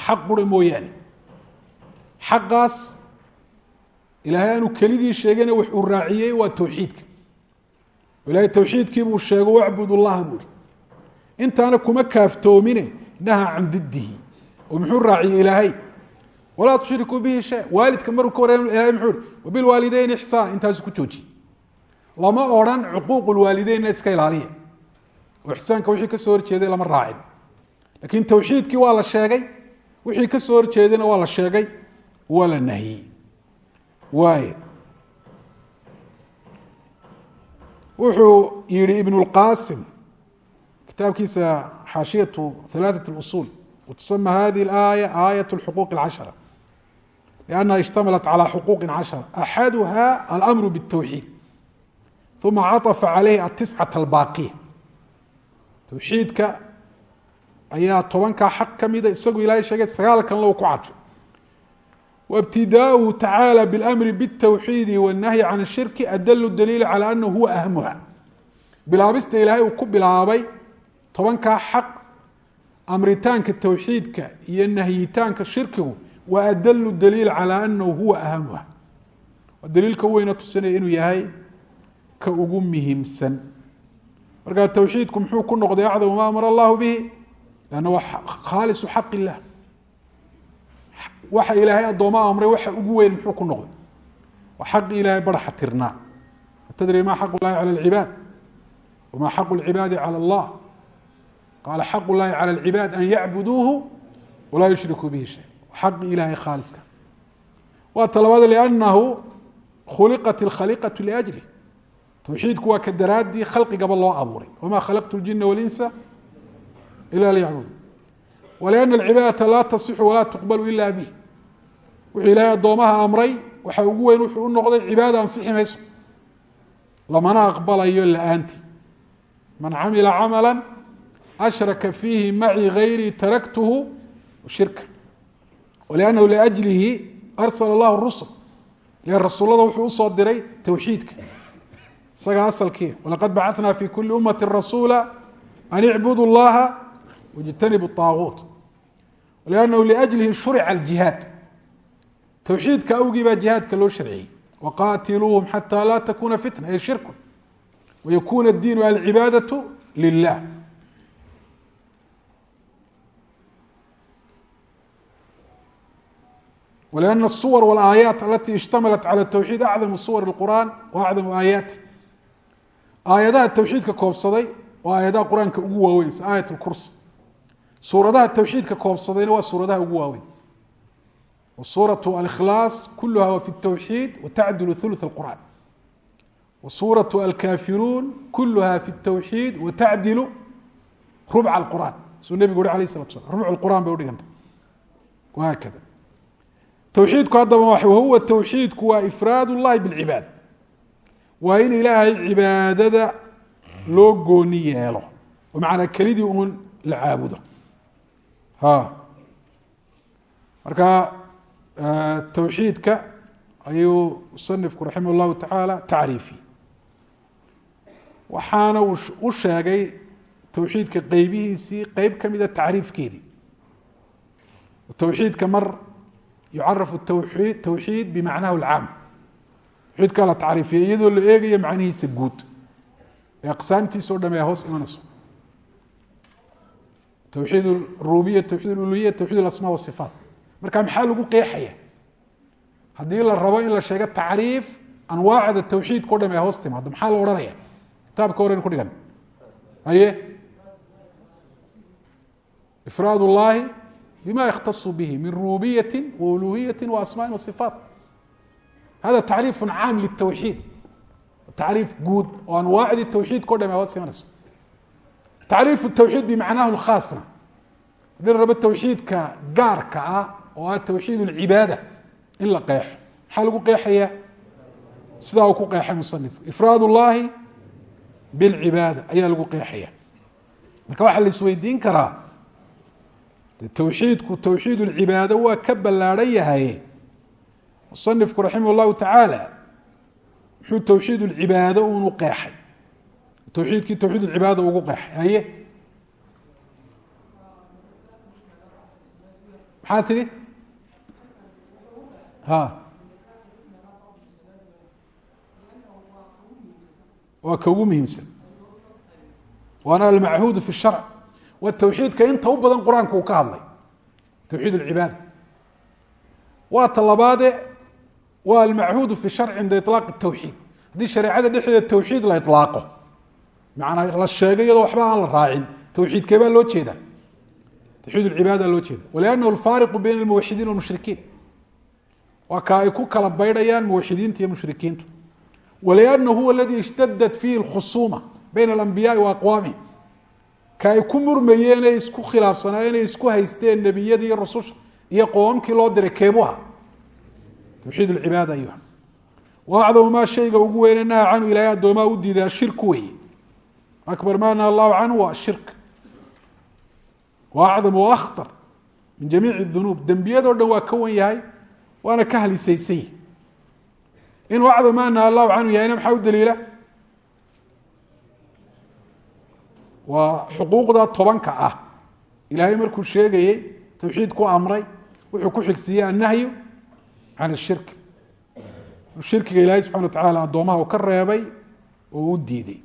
Xaq bura mooyaane. Xaqaas ilaahay aanu kelidii sheegayna wax uu raaciyey waa tawxiidka. Ilaahay tawxiidkii buu sheego wacbud ullaha buuhi intaana kuma kaaftoomine naha can diddihi. Oo muxuu raaciyey ilaahay walaa tushrikuu bihi shay waalidka maruu ka wareen ilahay muxuu ihi wabilwaalideyni ixsaana intaasu ku joojiyey lama odrhan cuquuq lwaalideynna iska ilaaliya oo ixsaanka wixii kasoo horjeeday lama raacin lakin tawxiidkii waa la sheegay wixii kasoo horjeedayna waa la sheegay waa la nahiyey waay wuxuu yihi ibn اlqasim kitaabkiisa xaashiyatu halaaثaة اusul وتسمى هذه الآية آية الحقوق العشرة لأنها اشتملت على حقوق عشرة أحدها الأمر بالتوحيد ثم عطف عليه التسعة الباقية توحيدka ayaa tobankaa xaq ka mida isagu ilahay sheegay sagaalkan low ku cadfay وابتidاؤه تaعالى بالأمر بالتوحيد والنهي عن الشhirك أdل دليل على أنه هو أهمha bilaabista ilaahay uu ku bilaabay tobankaa xaq amritaanka towxiidka iyo nahyitaanka shirkigu wa adlu daliil calaa anahu huwa ahamuha daliilka weyna tusinaya inuu yahay ka ugu muhiimsan markaa towxiidku muxuu ku noqday acdam ma amara allahu bihi lanna waa khaalisu xaq illah waxa ilaahay addoomaa amray waxa ugu weyn muxuu ku noqday waa xaqi ilaahay barxa tirnaa atadri ma xaq llahi cala alcibaad wama xaqu lcibaadi cala allah qaala xaqu llahi cala alcibaad an yacbuduuhu walaa yushrikuu bihi shay xaqi ilaahay khaaliska. Waa ta labaad liannahu khuliqat ilkhaliqatu liajli. Towxiidku waa ka daraaddii khalqigaba loo abuuray. Wamaa khalaqtu ljina walinsa ila liyacbudu waliana alcibaadata laa tasixu walaa tuqbalu ila bih wuxuu ilaahay addoomaha amray waxaa ugu weyn wuxuu u noqday cibaada ansixi mayso. Lamana aqbalayo la'aantii man camila camala ashraka fiihi macii gayrii taraktuhu shirka anahu liajlihi arsala llahu rusul rasuullada wuxuu u soo diray towxiidka isaga asalkiia walaqad bacanaa fi kuli ummati rasuula an icbudu llaha wjtanibu aaguut liannahu liajlihi shurica ljihaad towxiidka awgii baa jihaadka loo sharciyey. Waqaatiluuhum xataa laa takuuna fitna ay shirku. Wayakuna diinu alcibaadau lilah wlأn الصور واlآayaaت alati اجtamalat calى التwxيid acdamu صور الqur'an وacdamu aayaati aayadaha towxiidka koobsaday waa aayadaha qur-aanka ugu waaweyn si aayat اkursi suuradaha towxiidka koobsadayna waa suuradaha ugu waaweyn suuraة alkhlاas kuluha wa fi التwxيid watacdil ثuluث الqur'an wsuuraة alkafiruun kuluha fi التwxiid watacdilu rubca اqur'an suu nebigu uri alayh الslat slam rubc qur'an bay udhigantay wahaakada towxiidku haddaba wahuwa towxiidku waa ifraad ullahi bilcibaada waa in ilaahay cibaadada loo gooni yeelo. Oo macanaa kelidii uun la caabudo. Ha. Marka towxiidka ayuu musanifku raximah llahu tacaala tacriifiyey waxaana uu u sheegay towxiidka qeybihiisii qeyb ka mida tacriifkeedii. Towxiidka mar yucarafu towxiid towxiid bimacnahu اlcaam towxiidkaa la tacriifiya iyadoo la eegayo macnihiisa guud ee aqsaamtiisa o dham ay hoos imanayso towxiid rububiya towxiid uluhiya towxiid alasma wasifaat marka maxaa lagu qeexaya haddii la rabo in la sheego tacriif anwaacda towxiidka o dham ay hoos timaado maxaa la odhanaya kitaabka horen ku dhigan haye ifraad اllahi bima yakhtasu bihi min rububiyati wauluhiyati waasmaai wasifaat hada tacriif caam litowxiid tacriif guud oo anwaacdii towxiidka o dham ay hoos imanayso tacriif towxiid bimacnahu lkhaasna haddii la rabo towxiidka gaarka ah oo ah towxiid اlcibaada in la qeexo maxaa lagu qeexaya sidaa uu ku qeexay musanifku ifraad اllahi bilcibaada ayaa lagu qeexaya marka waxaa la isweydiin karaa towxiidku towxiid اlcibaado waa ka ballaadhan yahaye musanifku raximah اllahu tacaala muxuu towxiid اlcibaado unu qeexay towxiidkii towxiid اlcibaada ugu qeexay haye maxaa tidhi ha waa ka ugu muhiimsan waana almachuud fi الsharc waa towxiidka inta u badan qur-aanku uu ka hadlay towxiid اlcibaada waa ta labaade waa almachuud fi sharc cinda iطlaaq الtowxiid haddii shareecada dhexdeeda tawxiid la ilaaqo macanaa la sheegay iyadoo waxba aan la raacin tawxiidkee baa loo jeeda tawxiid lcibaada loo jeeda waliannahu alfaariqu bayna almuwaxidiin walmushrikiin waa ka ay ku kala baydhayaan muwaxidiinta iyo mushrikiintu waliannahu huwa aladi ishtadat fiihi lkhusuuma bayna alambiyaai wa aqwaamihim ka ay ku murmayeen ay isku khilaafsanaayeen ay isku haysteen nebiyadii iyo rususha iyo qoomamkii loo diray keebu aha tawxiid lcibaada ayuha. Wa acdamu maa shayga ugu weyne naha canhu ilaahay addoomaa u diiday ashirku weeye. Akbar ma naha allahu canhu waa ashirk wa wa akhtar min jamiici dunuub. Dembiyadoo dhan waa ka wan yahay waana ka halisaysan yihi inuu acdam ma naha allahu canhu yahayna maxaa u daliila waa xuquuqda tobanka ah. Ilaahay markuu sheegayey tawxiid ku amray wuxuu ku xigsiiyey annahyu can ashirk shirkiga ilaahay subxana wa tacaala addoomaha uu ka reebay oo u diiday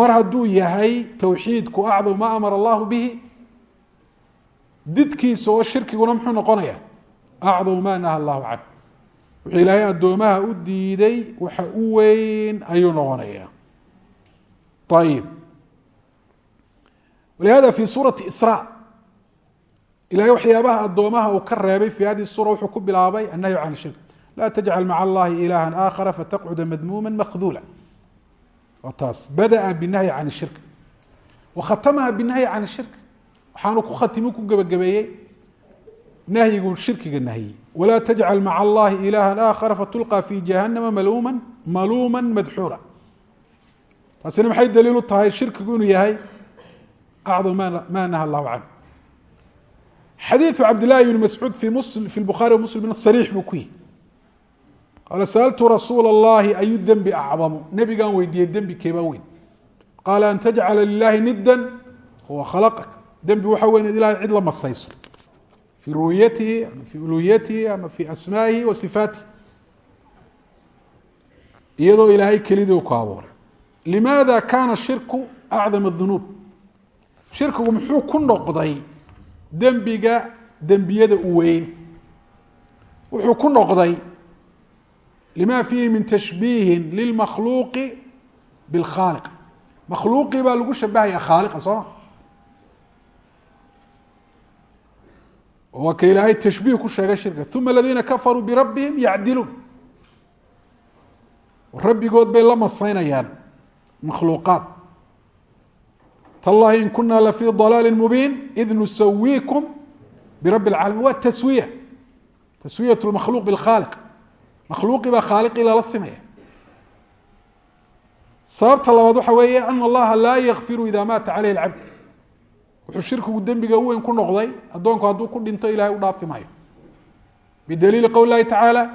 mar hadduu yahay tawxiidku acdam ma amara allahu bihi? Didkiisa oo shirkiguna muxuu noqonaya acdamu ma naha allahu canh wuxuu ilaahay addoomaha u diiday waxa u weyn ayuu noqonaya ayib walihada fi suurati isra ilahay waxyaabaha addoomaha uu ka reebay fi hadihi sura wuxuu ku bilaabay annahyu can shirk laa tajcal maca allahi ilaha aakhara fataqcuda madmuuma makdula waa taas badaa binahyi can shirk wakhatamaha binahyi can shirk waxaanu ku khatimi ku gebagabeeyey nahyigu shirkiga nahyey walaa tajcal maca allahi ilaha aakhara fatulqى fi jahanama maluma maluuma madxuura taasina maxay daliil u tahay shirkigu inuu yahay acdam ma naha allahu canhu xadiiثu cabd llahi bn mascuud fi musl fi bukhaari muslim sariix buu ku yihi qaala sأltu rasuula اllahi ayu dembi acdamu nebigaan weydiiyey dembi keebaa weyn qaala an tajcala lilahi nida huwa khalaqak dembi waxa weyn in ilahay cid la masayso fii ru'yatihi ama fii uluhiyatihi ama fii asmaa'ihi wa sifaatihi iyadoo ilaahay kelidii u ku abuuray limaada kana shirku acdam الdunuub shirkigu muxuu ku noqday dembiga dembiyada u weyn. Wuxuu ku noqday lima fiihi min tashbiihi lilmakhluuqi biاlkhaaliq makhluuqii baa lagu shabahaya khaaliqa sooma waa ka ilaahay tashbiih ku sheegay shirka. Uma aladiina kafaruu birabbihim yacdiluun. Rabbigood bay la masaynayaan makhluuqaad tllahi in kuna lafii dalaali mubiin id nusawiikum birabbi اlcaalamiin waa taswiya. Taswiyat lmakhluuq bilkhaaliq makhluuqii baa khaaliqii lala simaya. Sababta labaad waxa weeye ana allaha laa yakfiru ida maata caleyh اlcabd wuxuu shirkigu dembiga u weyn ku noqday addoonku hadduu ku dhinto ilahay u dhaafi maayo. Bidaliili qowl lahi tacaala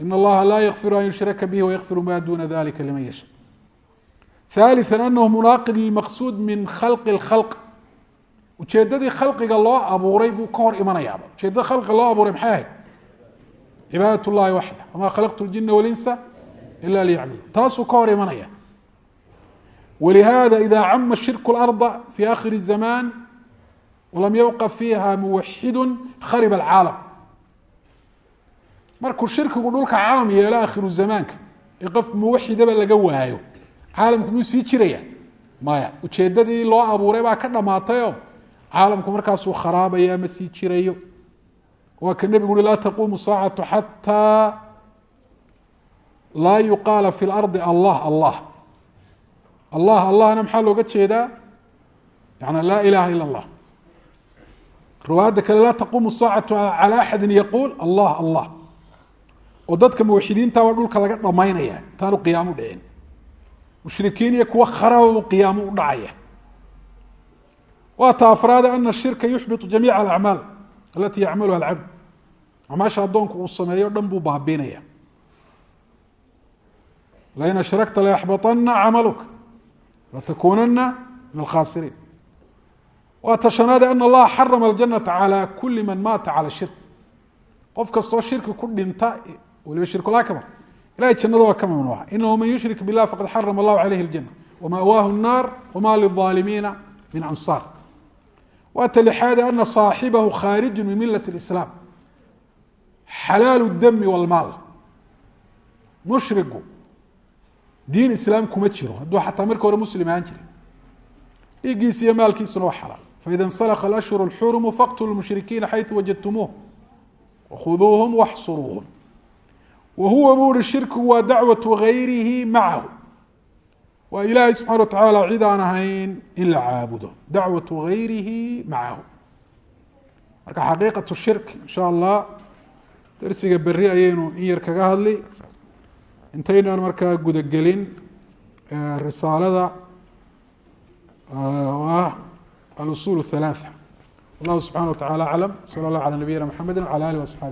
in allaha laa yakfiru an yushraka bihi wayakfiru ma duuna dalika liman yasha. ثالثا أنه مناaqض للمqصuud min khalq الkhalq ujeedadii khalqiga loo abuuray buu ka hor imanayaaba ujeedada khalqiga loo abuuray maxay ahayd cibaadaة الlahi waxda wma khalqtu الجina والinsa ila liyacbudun taasuu ka hor imanaya ولihada إida cama shirk الأرض في akhir الزaman وlam yبqa fiiha muwaxidu kharib الcaalam markuu shirkigu dhulka caam yeelo akhiru zamaanka ee qof muwaxidaba laga waayo caalamku miyuu sii jiraya? Maya ujeedadii loo abuuray baa ka dhamaatayoo caalamku markaasuu kharaabaya ma sii jirayo? Waa ka nebigu ui laa taquumu saacatu xataa laa yuqaala fi lardi allah allah. Allah allahna maxaa looga jeedaa? Yana laa ilaha ila allah. Riwaayadda kale laa taquumu saacatu calى axadi yaquul allah allah. Oo dadka muwaxidiinta waa dhulka laga dhamaynaya intaanu qiyaamu dhicin mushrikiin iyo kuwa kharaw qiyaamo u dhacaya. Waa ta afraade ana shirka yuxbitu jamiica alacmaal alatii yacmaluha alcabd acmaasha addoonku uu sameeyo dhan buu baabiinaya lain ashrakta layaxbatana camaluka latakuunana min alkhaasiriin. Waa ta shanaade ana allaha xarama aljanata calaa kuli man maata cala shirk. Qof kastoo shirki ku dhinta waliba shirkul akbar ilahay jannada waa ka mamnuuca inahu man yushrik bilah faqad xarama allahu caleyhi اljana wama'waahu الnar wma lلظaalimiina min ansaar waa ta lixaade ana صaaxibahu khaariju min milat اlislaam xalaalu اdami wاlmaal mushrigu diin islaam kuma jiro hadduu xataa markii hore muslim ahaan jiray dhiiggiisa iyo maalkiisuna waa xalaal faida insalka alashhur اlxurumu faqtulu lmushrikiina xayثu wajadtumuuh wakhuduuhum waxsuruuhum wa huwa buu uhi shirkigu waa dacwatu gayrihi macahu waa ilaahay subxana wa tacaala cid aan ahayn in la caabudo dacwatu gayrihi macahu marka xaqiiqatu shirk in sha allah darsiga beri ayaynu in yar kaga hadli intaynaan markaa gudagelin risaalada oo ah alusul الثaلaaثة wallahu subxanaه wa taعalى aclam slى اllah عalى nabiyina mxamedi wعalى alih وaصxaabi